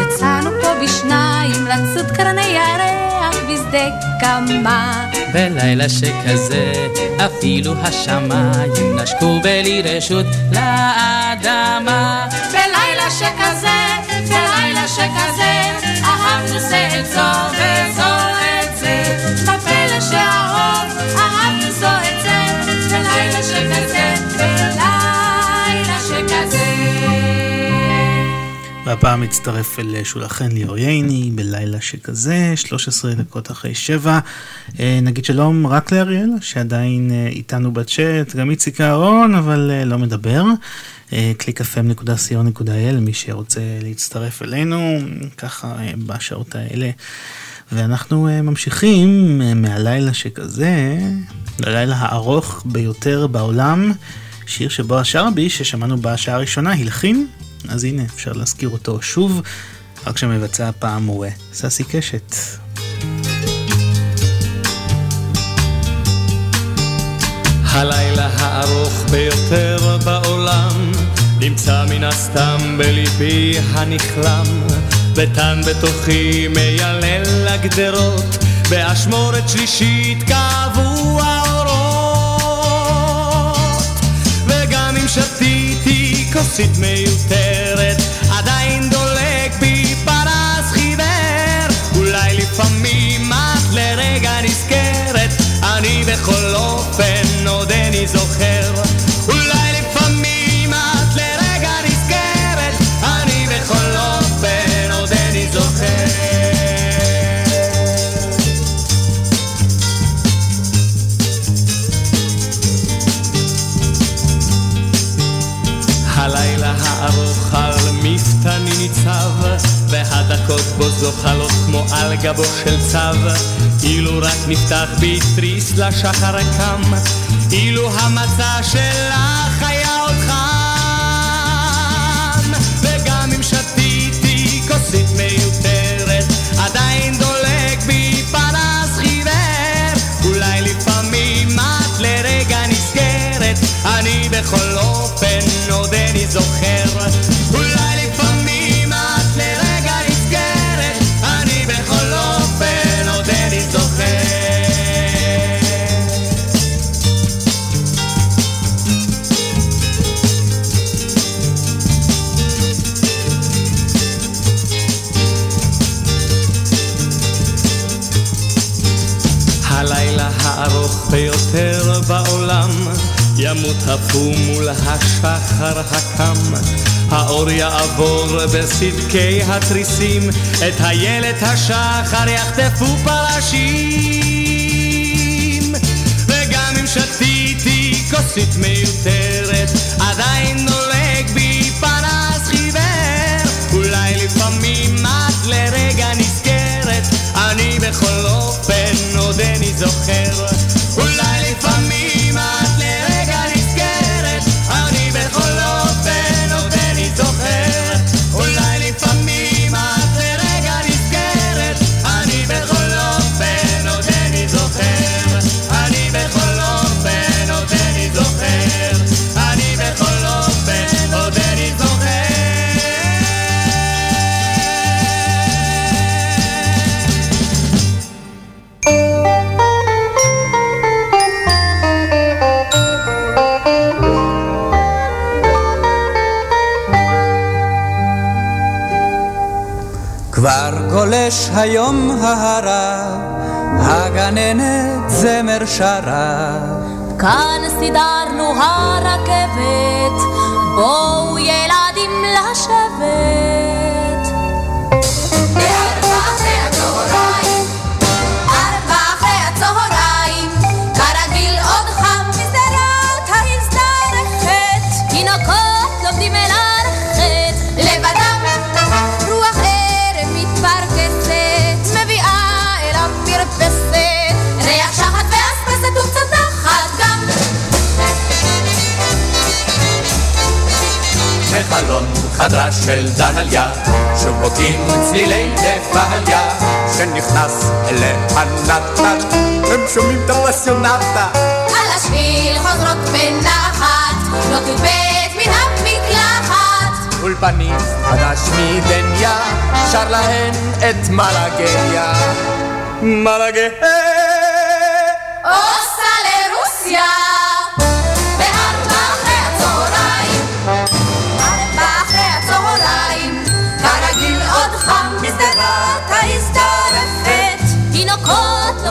יצאנו פה בשניים לצוד קרני ירח בשדה קמה. בלילה שכזה אפילו השמיים נשקו בלי רשות לאדמה. בלילה שכזה, בלילה שכזה, אהבנו זה את זו וזו את זה. בפלא שאהוב, והפעם מצטרף אל שולחן ליאור ייני בלילה שכזה, 13 דקות אחרי שבע. אה, נגיד שלום רק לאריאל, שעדיין אה, איתנו בצ'אט, גם איציק אהרון, אבל אה, לא מדבר. www.clickfm.co.il, מי שרוצה להצטרף אלינו, ככה בשעות האלה. ואנחנו ממשיכים מהלילה שכזה, ללילה הארוך ביותר בעולם, שיר שבו השרבי ששמענו בשעה הראשונה הלחין אז הנה, אפשר להזכיר אותו שוב, רק שמבצע הפעם הוא ססי קשת. הלילה הארוך ביותר בעולם נמצא מן הסתם בליבי הנכלם ותן בתוכי מיילל לגדרות באשמורת שלישית כאבו האורות וגם אם שתיתי כוסית מיותרת עדיין דולק בי פרס חיוור. אולי לפעמים את לרגע נזכרת אני בכל אופן עודני זוכר זוחלות כמו על גבו של צב. אילו רק נפתח בי תריס לשחר קם אילו המצע שלך היה עוד חם. וגם אם שתיתי כוסית מיותרת עדיין דולק בי פרס חיוור. אולי לפעמים את לרגע נזכרת אני בכל אופן עודני זוכר. אולי הפום מול השחר הקם. האור יעבור בסדקי התריסים, את הילד השחר יחטפו פרשים. וגם אם שתיתי כוסית מיותרת, עדיין נולג בי פנס חיוור. אולי לפעמים את לרגע נזכרת, אני בכל אופן עודני זוכר. היום ההרה, הגננת זמר שרה. כאן סידרנו הרכבת, בואו בחלון חדרה של דהליה, שובוקים צלילי נפליה, שנכנס אליה נתן, הם שומעים את הפסיונטה. על השביל חוזרות בנחת, לא תובט מן המקלחת. אולפנים חדש מדניה, שר להן את מלאגיה. מלאגיה.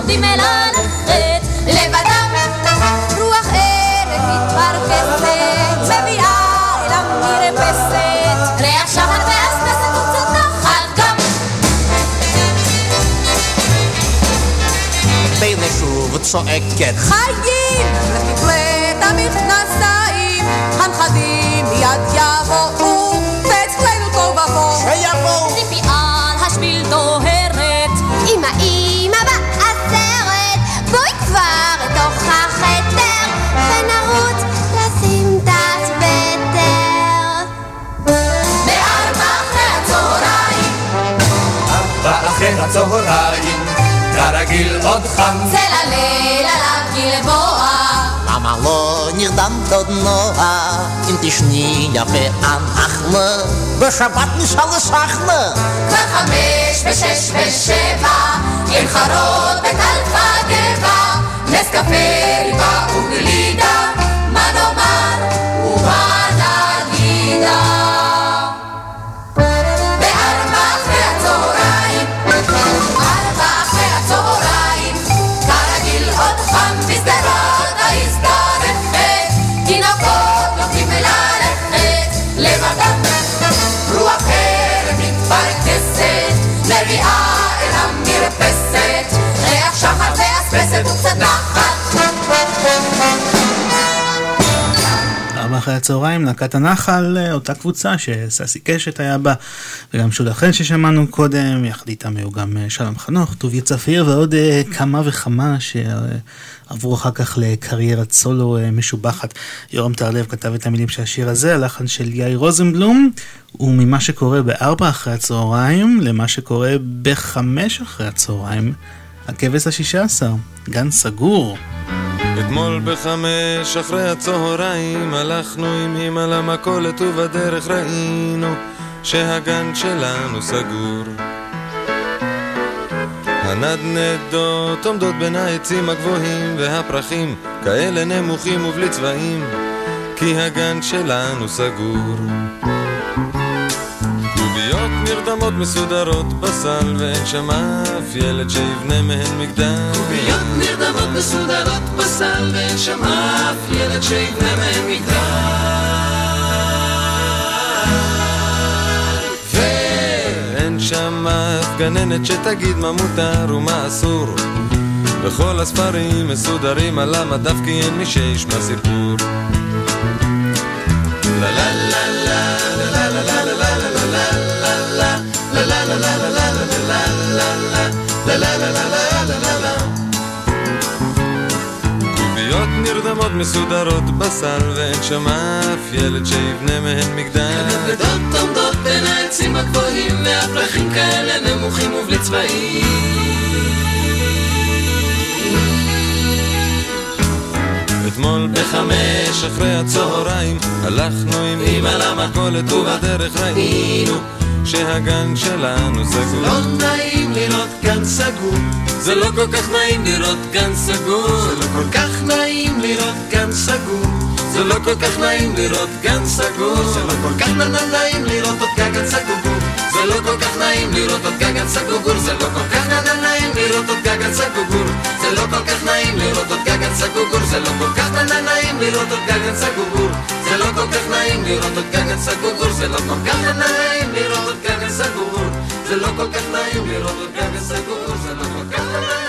תינוקות לומדים ללכת לבדם, רוח ערב מתפרכסת, מביאה אל המרפסת, ריח שחר ואספסת וקצת נחת גם. והנה שוב צועקת. חיים! למפלט המכנסיים, הנכדים מיד יבואו, הצהריים, כרגיל עוד חם. צל הליל עליו גלבוע. למה לא נרדמת עוד נועה? אם תשני יפה אנחנו בשבת נשאל לשחנה כבר חמש ושש ושבע, עם חרות בקלפה גבע, נס קפה, ריבה וגלידה, מה נאמר שחר ואספסת וקצת נחת. ארבע אחרי הצהריים, להקת הנחל, אותה קבוצה שססי קשת היה בה, וגם שולה חן ששמענו קודם, יחד איתם היו גם אה, שלום חנוך, טוביה צפיר ועוד אה, כמה וכמה שעברו אחר כך לקריירת סולו אה, משובחת. יורם טהרלב כתב את המילים של השיר הזה, הלחן של יאיר רוזנבלום, וממה שקורה בארבע אחרי הצהריים למה שקורה בחמש אחרי הצהריים, הכבש השישה עשר, גן סגור. אתמול בחמש אחרי הצהריים הלכנו עם אמא למכולת ובדרך ראינו שהגן שלנו סגור. הנדנדות עומדות בין העצים הגבוהים והפרחים כאלה נמוכים ובלי צבעים כי הגן שלנו סגור. אדמות מסודרות בסל, ואין שם אף ילד שיבנה מהן מגדל. קוביות נרדמות מסודרות בסל, ואין שם אף ילד שיבנה מהן מגדל. ואין שם אף גננת שתגיד מה מותר ומה אסור. וכל הספרים מסודרים על המדף כי אין מי שישמע סיפור. לה לה לה לה לה לה לה קוביות נרדמות מסודרות בסל ואין שם אף ילד שיבנה מהן מגדל. נדנדות עומדות בין העצים הגבוהים והפרחים כאלה נמוכים ובלי צבעים. אתמול בחמש אחרי הצהריים הלכנו עם אמא למכולת ובדרך ראינו שהגן שלנו סגור. לא נעים לראות גן סגור. זה לא כל כך נעים לראות גן סגור. זה לא כל כך נעים לראות גן סגור. זה לא כל כך נעים לראות גן סגור. זה לא כל כך נעים לראות עוד גגן סגור זה לא כל כך נעים לראות עוד גגן סגור זה לא כל כך נעים לראות עוד גגן סגור. זה לא כל כך נעים לראות עוד גגן סגור זה לא כל כך נעים לראות עוד גגן סגור. זה לא כל כך נעים לראות עוד גגן סגור זה לא כל כך נעים לראות עוד גגן סגור. זה לא כל כך נעים לראות עוד גגן סגור זה לא כל כך נעים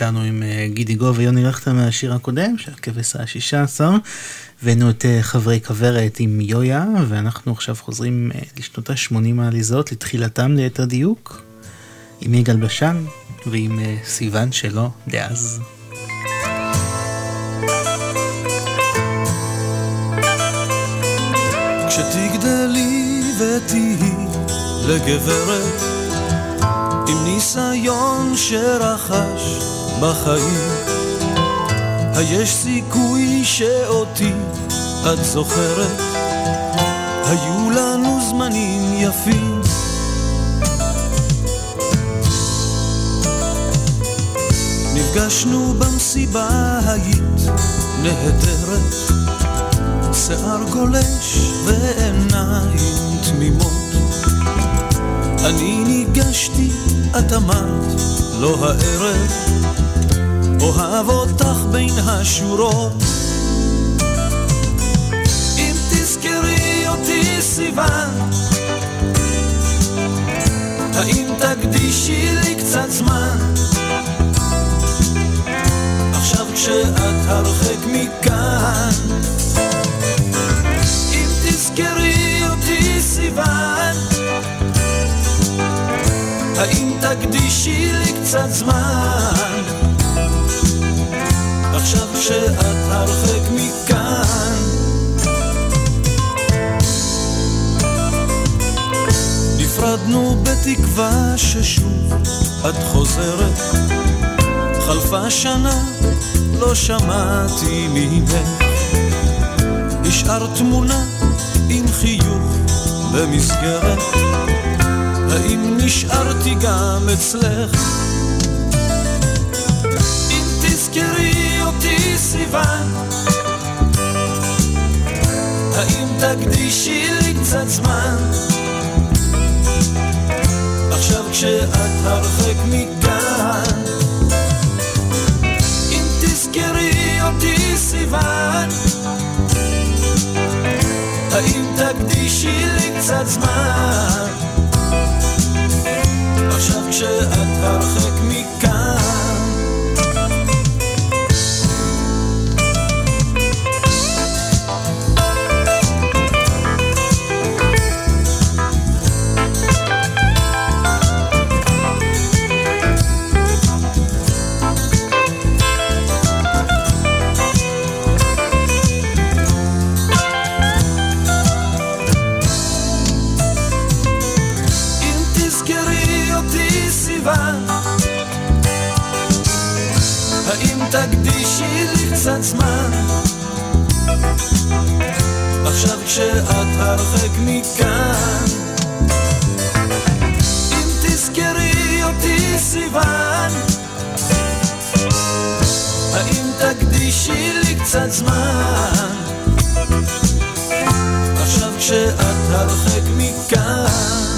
נשארנו עם אה, גידי גו ויוני רכטר מהשיר הקודם, של הכבש השישה עשר. הבאנו את אה, חברי כוורת עם יויה, ואנחנו עכשיו חוזרים אה, לשנות ה-80 העליזות, לתחילתם ליתר דיוק, עם יגאל בשן ועם סיוון שלו דאז. לגברת עם ניסיון שרכש בחיים. היש סיכוי שאותי את זוכרת? היו לנו זמנים יפים. נפגשנו במסיבה היית נהדרת. שיער גולש ועיניים תמימות. אני ניגשתי, את אמרת, לא הערב אוהב אותך בין השורות. אם תזכרי אותי סיוון האם תקדישי לי קצת זמן? עכשיו כשאת הרחק מכאן אם תזכרי אותי סיוון האם תקדישי לי קצת זמן? עכשיו כשאת הרחק מכאן. נפרדנו בתקווה ששוב את חוזרת. חלפה שנה, לא שמעתי ממך. נשאר תמונה עם חיוך במסגרת האם נשארתי גם אצלך? אם תזכרי אותי סיוון האם תקדישי לי קצת זמן? עכשיו כשאת הרחק מכאן אם תזכרי אותי סיוון האם תקדישי לי קצת זמן? כשאת הרחק מכאן עכשיו כשאת הרחק מכאן. אם תזכרי אותי סיוון האם תקדישי לי קצת זמן? עכשיו כשאת הרחק מכאן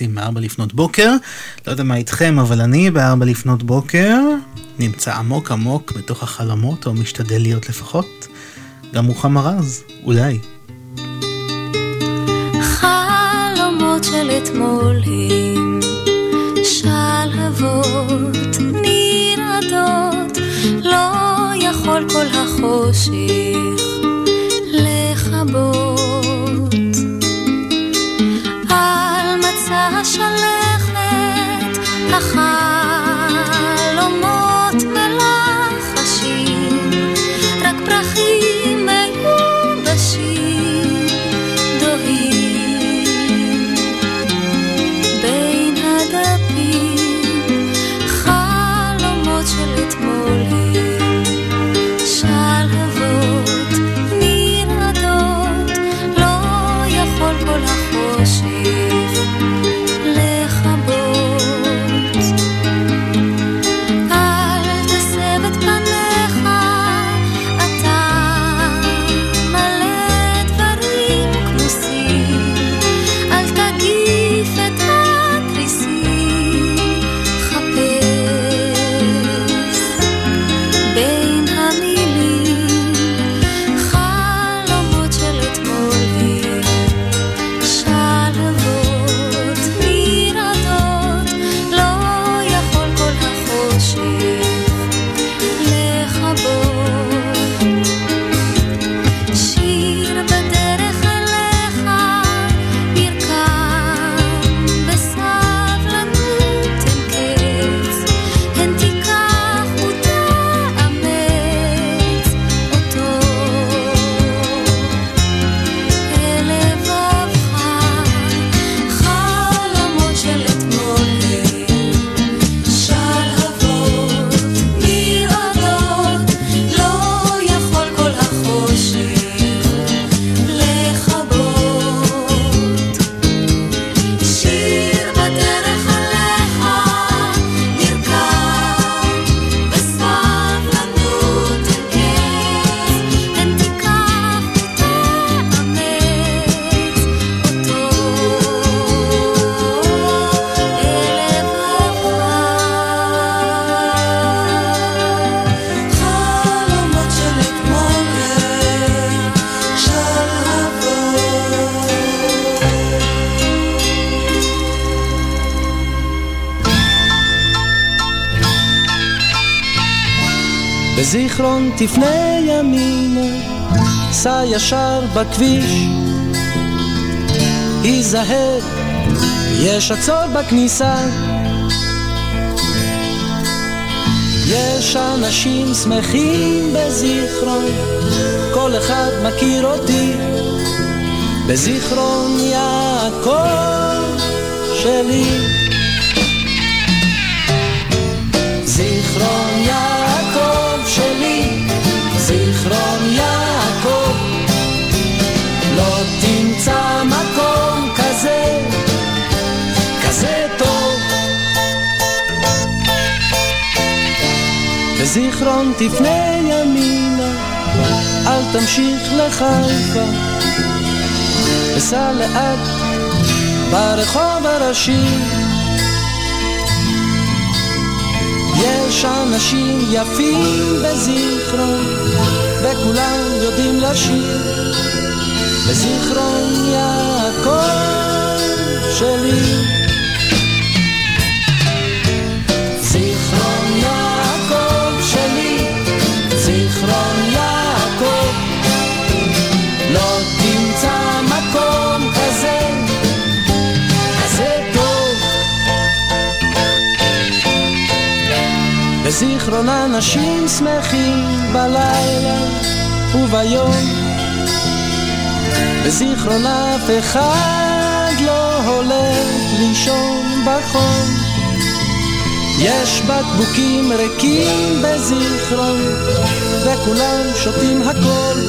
יהודית רביץ עם ארבע לפנות בוקר. לא יודע מה איתכם, אבל אני בארבע לפנות בוקר נמצא עמוק עמוק בתוך החלומות, או משתדל להיות לפחות. גם רוחמה רז, אולי. חלומות של אתמול הם שלהבות נרעדות, לא יכול כל החושך תפנה ימינה, סע ישר בכביש. היזהר, יש עצור בכניסה. יש אנשים שמחים בזיכרון, כל אחד מכיר אותי. בזיכרון יעקב שלי. זיכרון כזה, כזה טוב. בזיכרון תפנה ימינה, אל תמשיך לחיפה, וסע לאט ברחוב הראשי. יש אנשים יפים בזיכרון, וכולם יודעים לשיר. בזיכרון יעקב שלי. זיכרון לא אנשים שמחים בלילה וביום בזיכרון אף אחד לא הולך לישון בחום יש בקבוקים ריקים בזיכרון וכולם שותים הכל.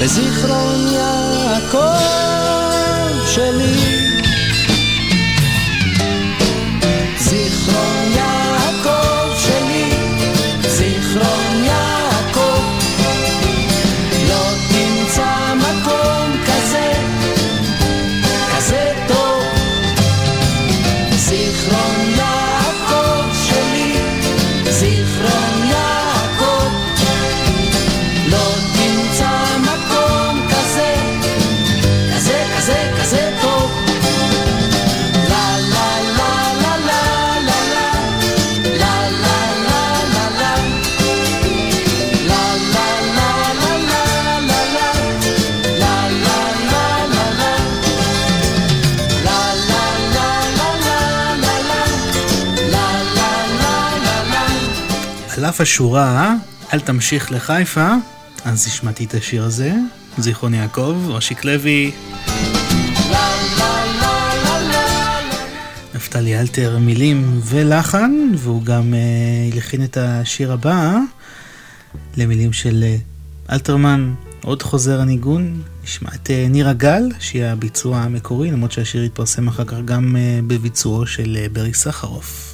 בזיכרון יעקב שלי. זיכרון יעקב אף השורה, אל תמשיך לחיפה, אז השמעתי את השיר הזה, זיכרון יעקב, אושיק לוי, נפתלי אלתר מילים ולחן, והוא גם אה, הלחין את השיר הבא למילים של אה, אלתרמן, עוד חוזר הניגון, נשמע את אה, נירה גל, שהיא הביצוע המקורי, למרות שהשיר התפרסם אחר כך גם אה, בביצועו של אה, ברי סחרוף.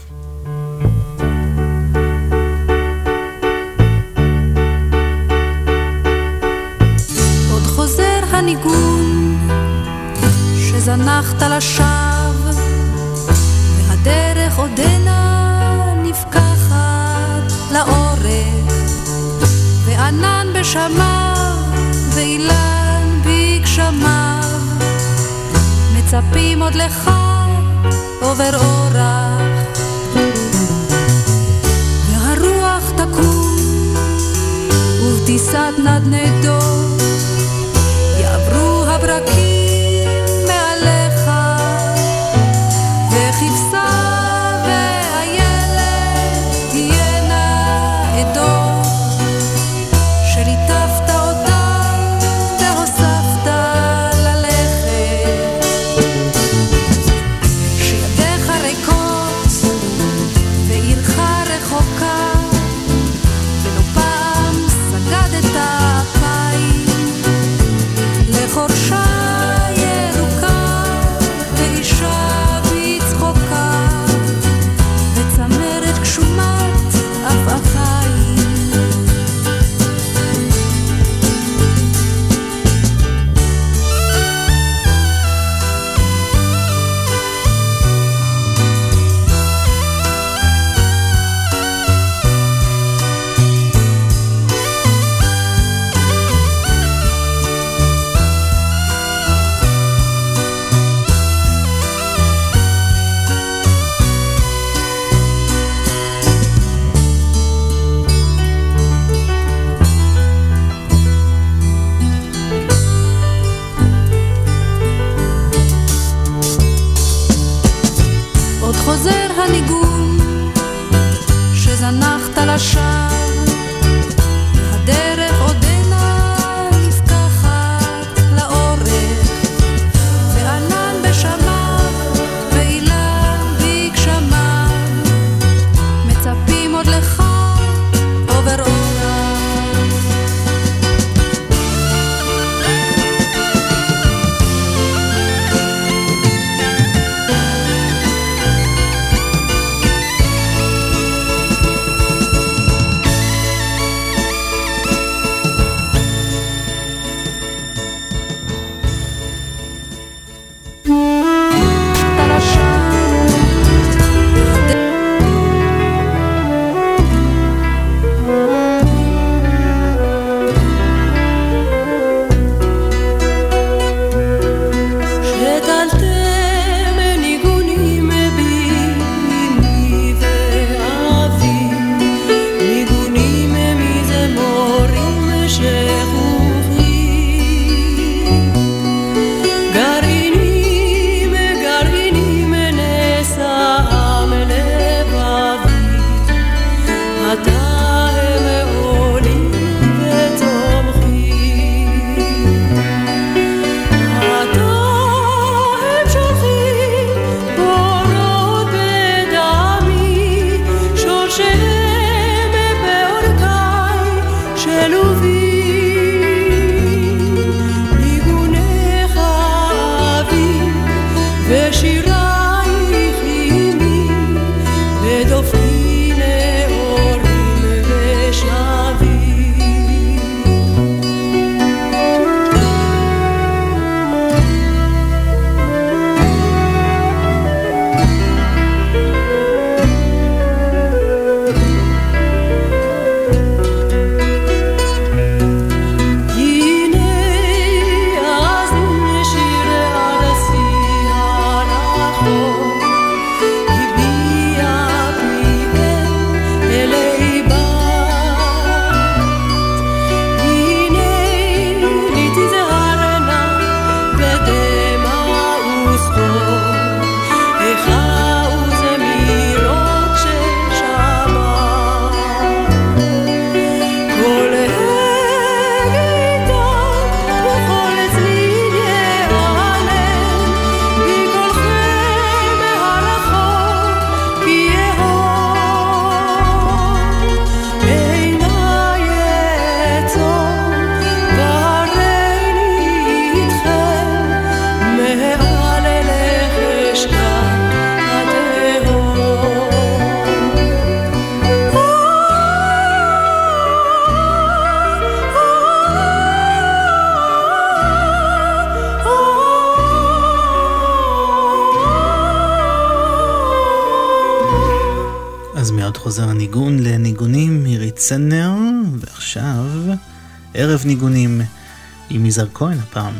יזהר כהן הפעם.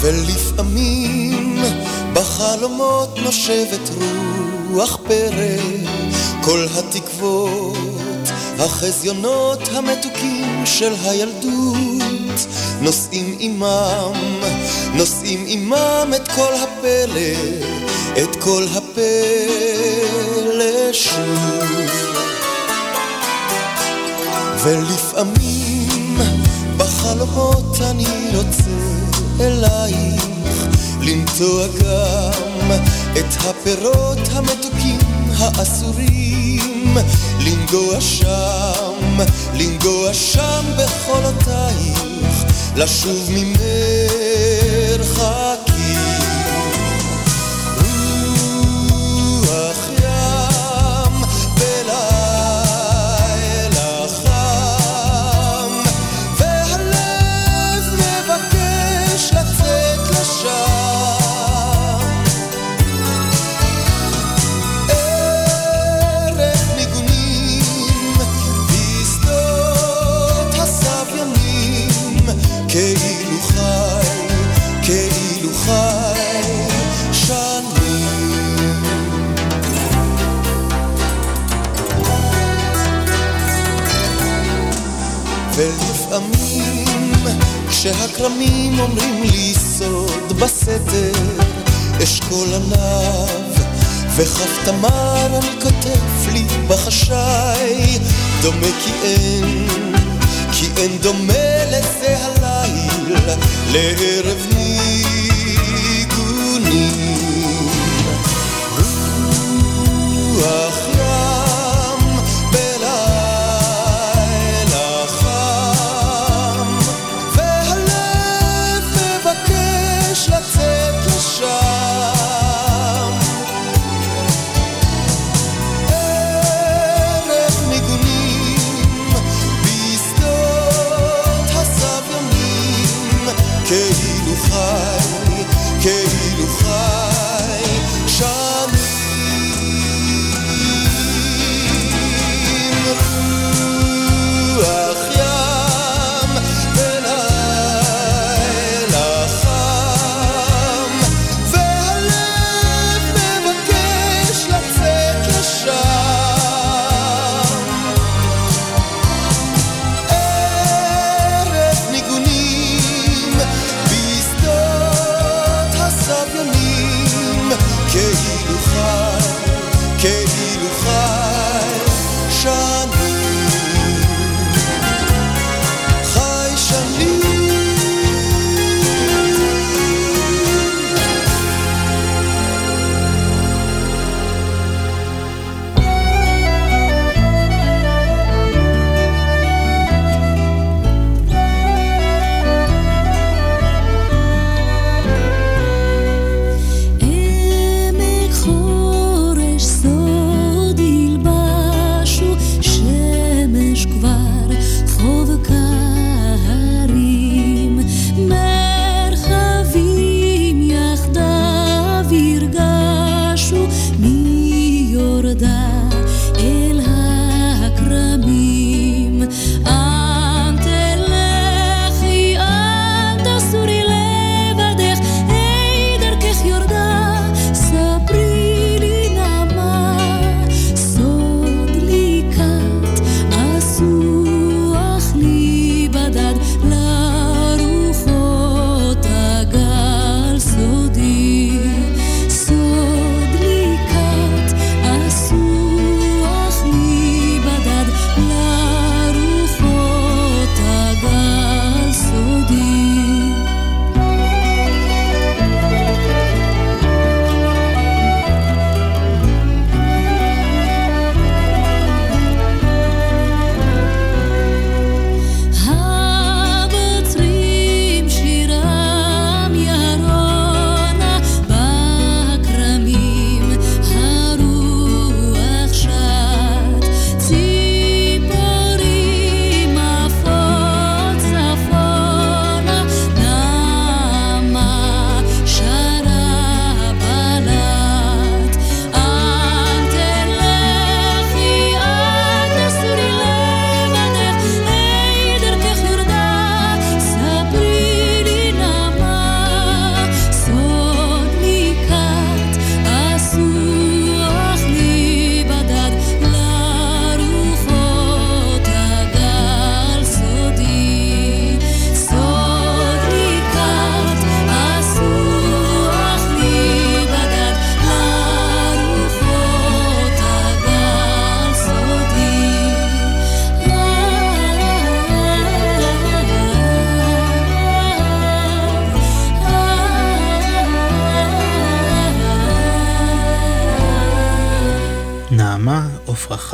ולפעמים בחלומות נושבת רוח פרא, כל התקוות, החזיונות המתוקים של הילדות, נושאים עימם, נושאים עימם את כל הפלא, את כל הפלא שוב. ולפעמים בחלומות אני רוצה אלייך לנטוע גם את הפירות המתוקים האסורים לנגוע שם, לנגוע שם בחולותייך לשוב ממרחקים כשהכרמים אומרים לי סוד בסתר אשכול עניו וכף תמר אני כותב לי בחשאי. דומה כי אין, כי אין דומה לזה הליל לערב ניגונים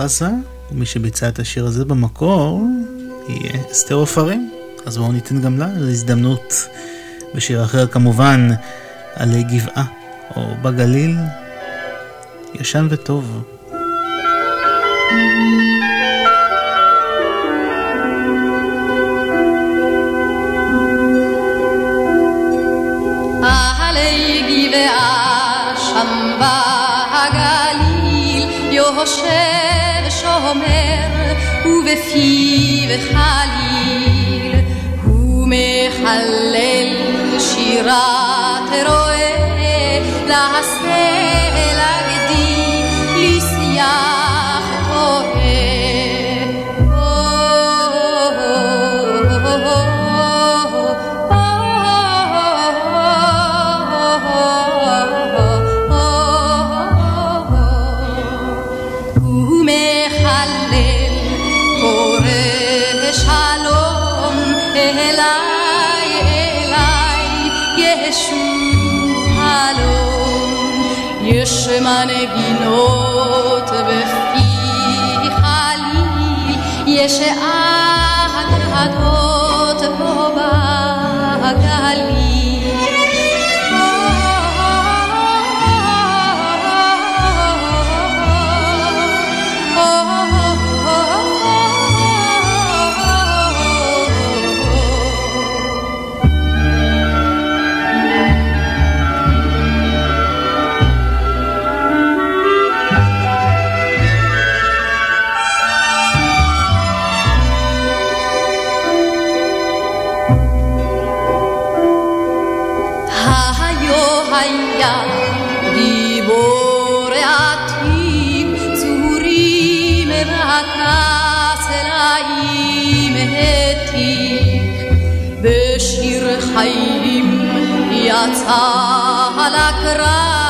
חזה, ומי שביצע את השיר הזה במקור יהיה אסתר עופרים. אז בואו ניתן גם לה הזדמנות בשיר אחר כמובן, עלי גבעה, או בגליל, ישן וטוב. שומר ובפיו חליל הוא מחלל שירת יצא לקרב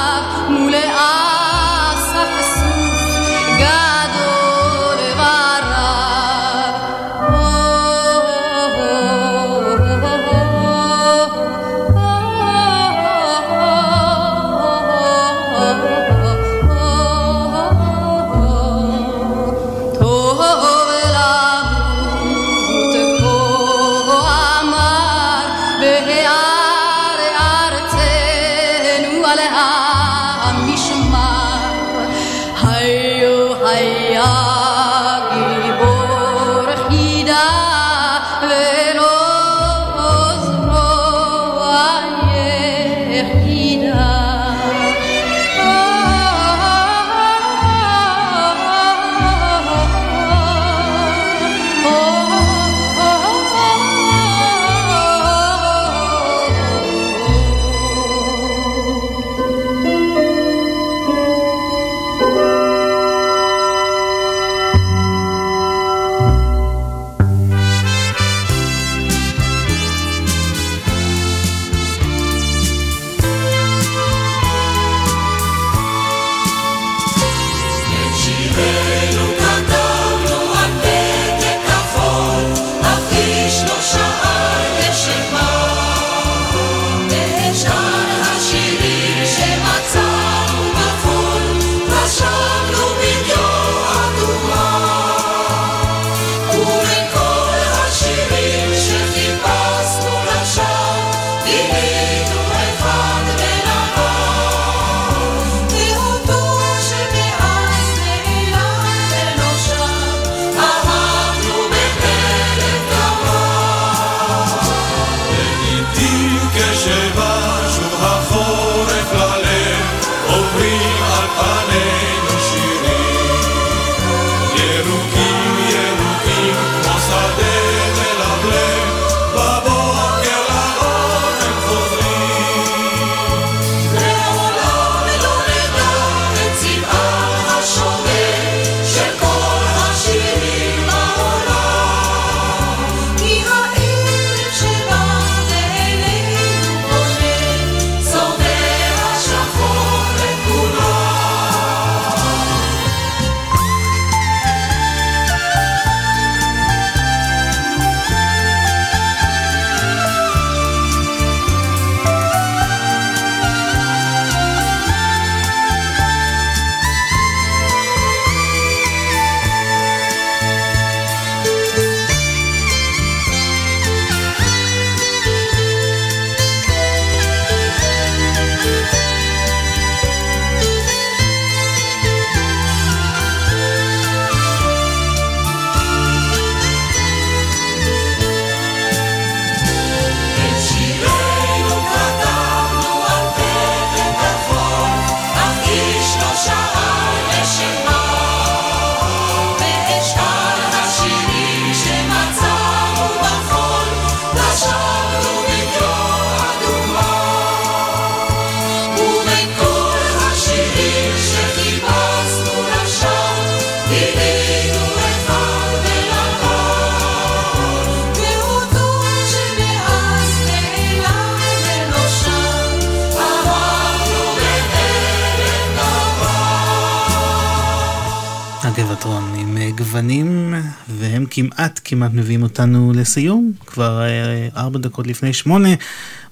כמעט מביאים אותנו לסיום, כבר אה, ארבע דקות לפני שמונה,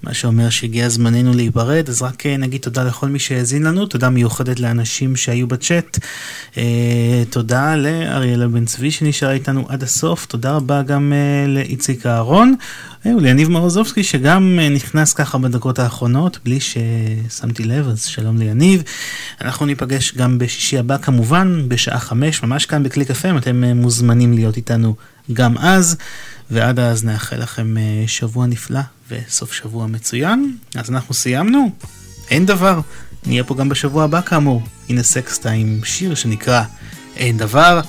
מה שאומר שהגיע זמננו להיפרד, אז רק אה, נגיד תודה לכל מי שהאזין לנו, תודה מיוחדת לאנשים שהיו בצ'אט, תודה לאריאלה בן צבי שנשאר איתנו עד הסוף, תודה רבה גם לאיציק אהרון. וליניב מרוזובסקי שגם נכנס ככה בדקות האחרונות בלי ששמתי לב, אז שלום ליניב. אנחנו ניפגש גם בשישי הבא כמובן, בשעה חמש, ממש כאן בקליק FM, אתם אה, מוזמנים להיות איתנו גם אז, ועד אז נאחל לכם אה, שבוע נפלא וסוף שבוע מצוין. אז אנחנו סיימנו? אין דבר, נהיה פה גם בשבוע הבא כאמור. הנה סקסטה עם שיר שנקרא אין דבר.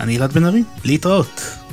אני אלעד בן ארי, להתראות.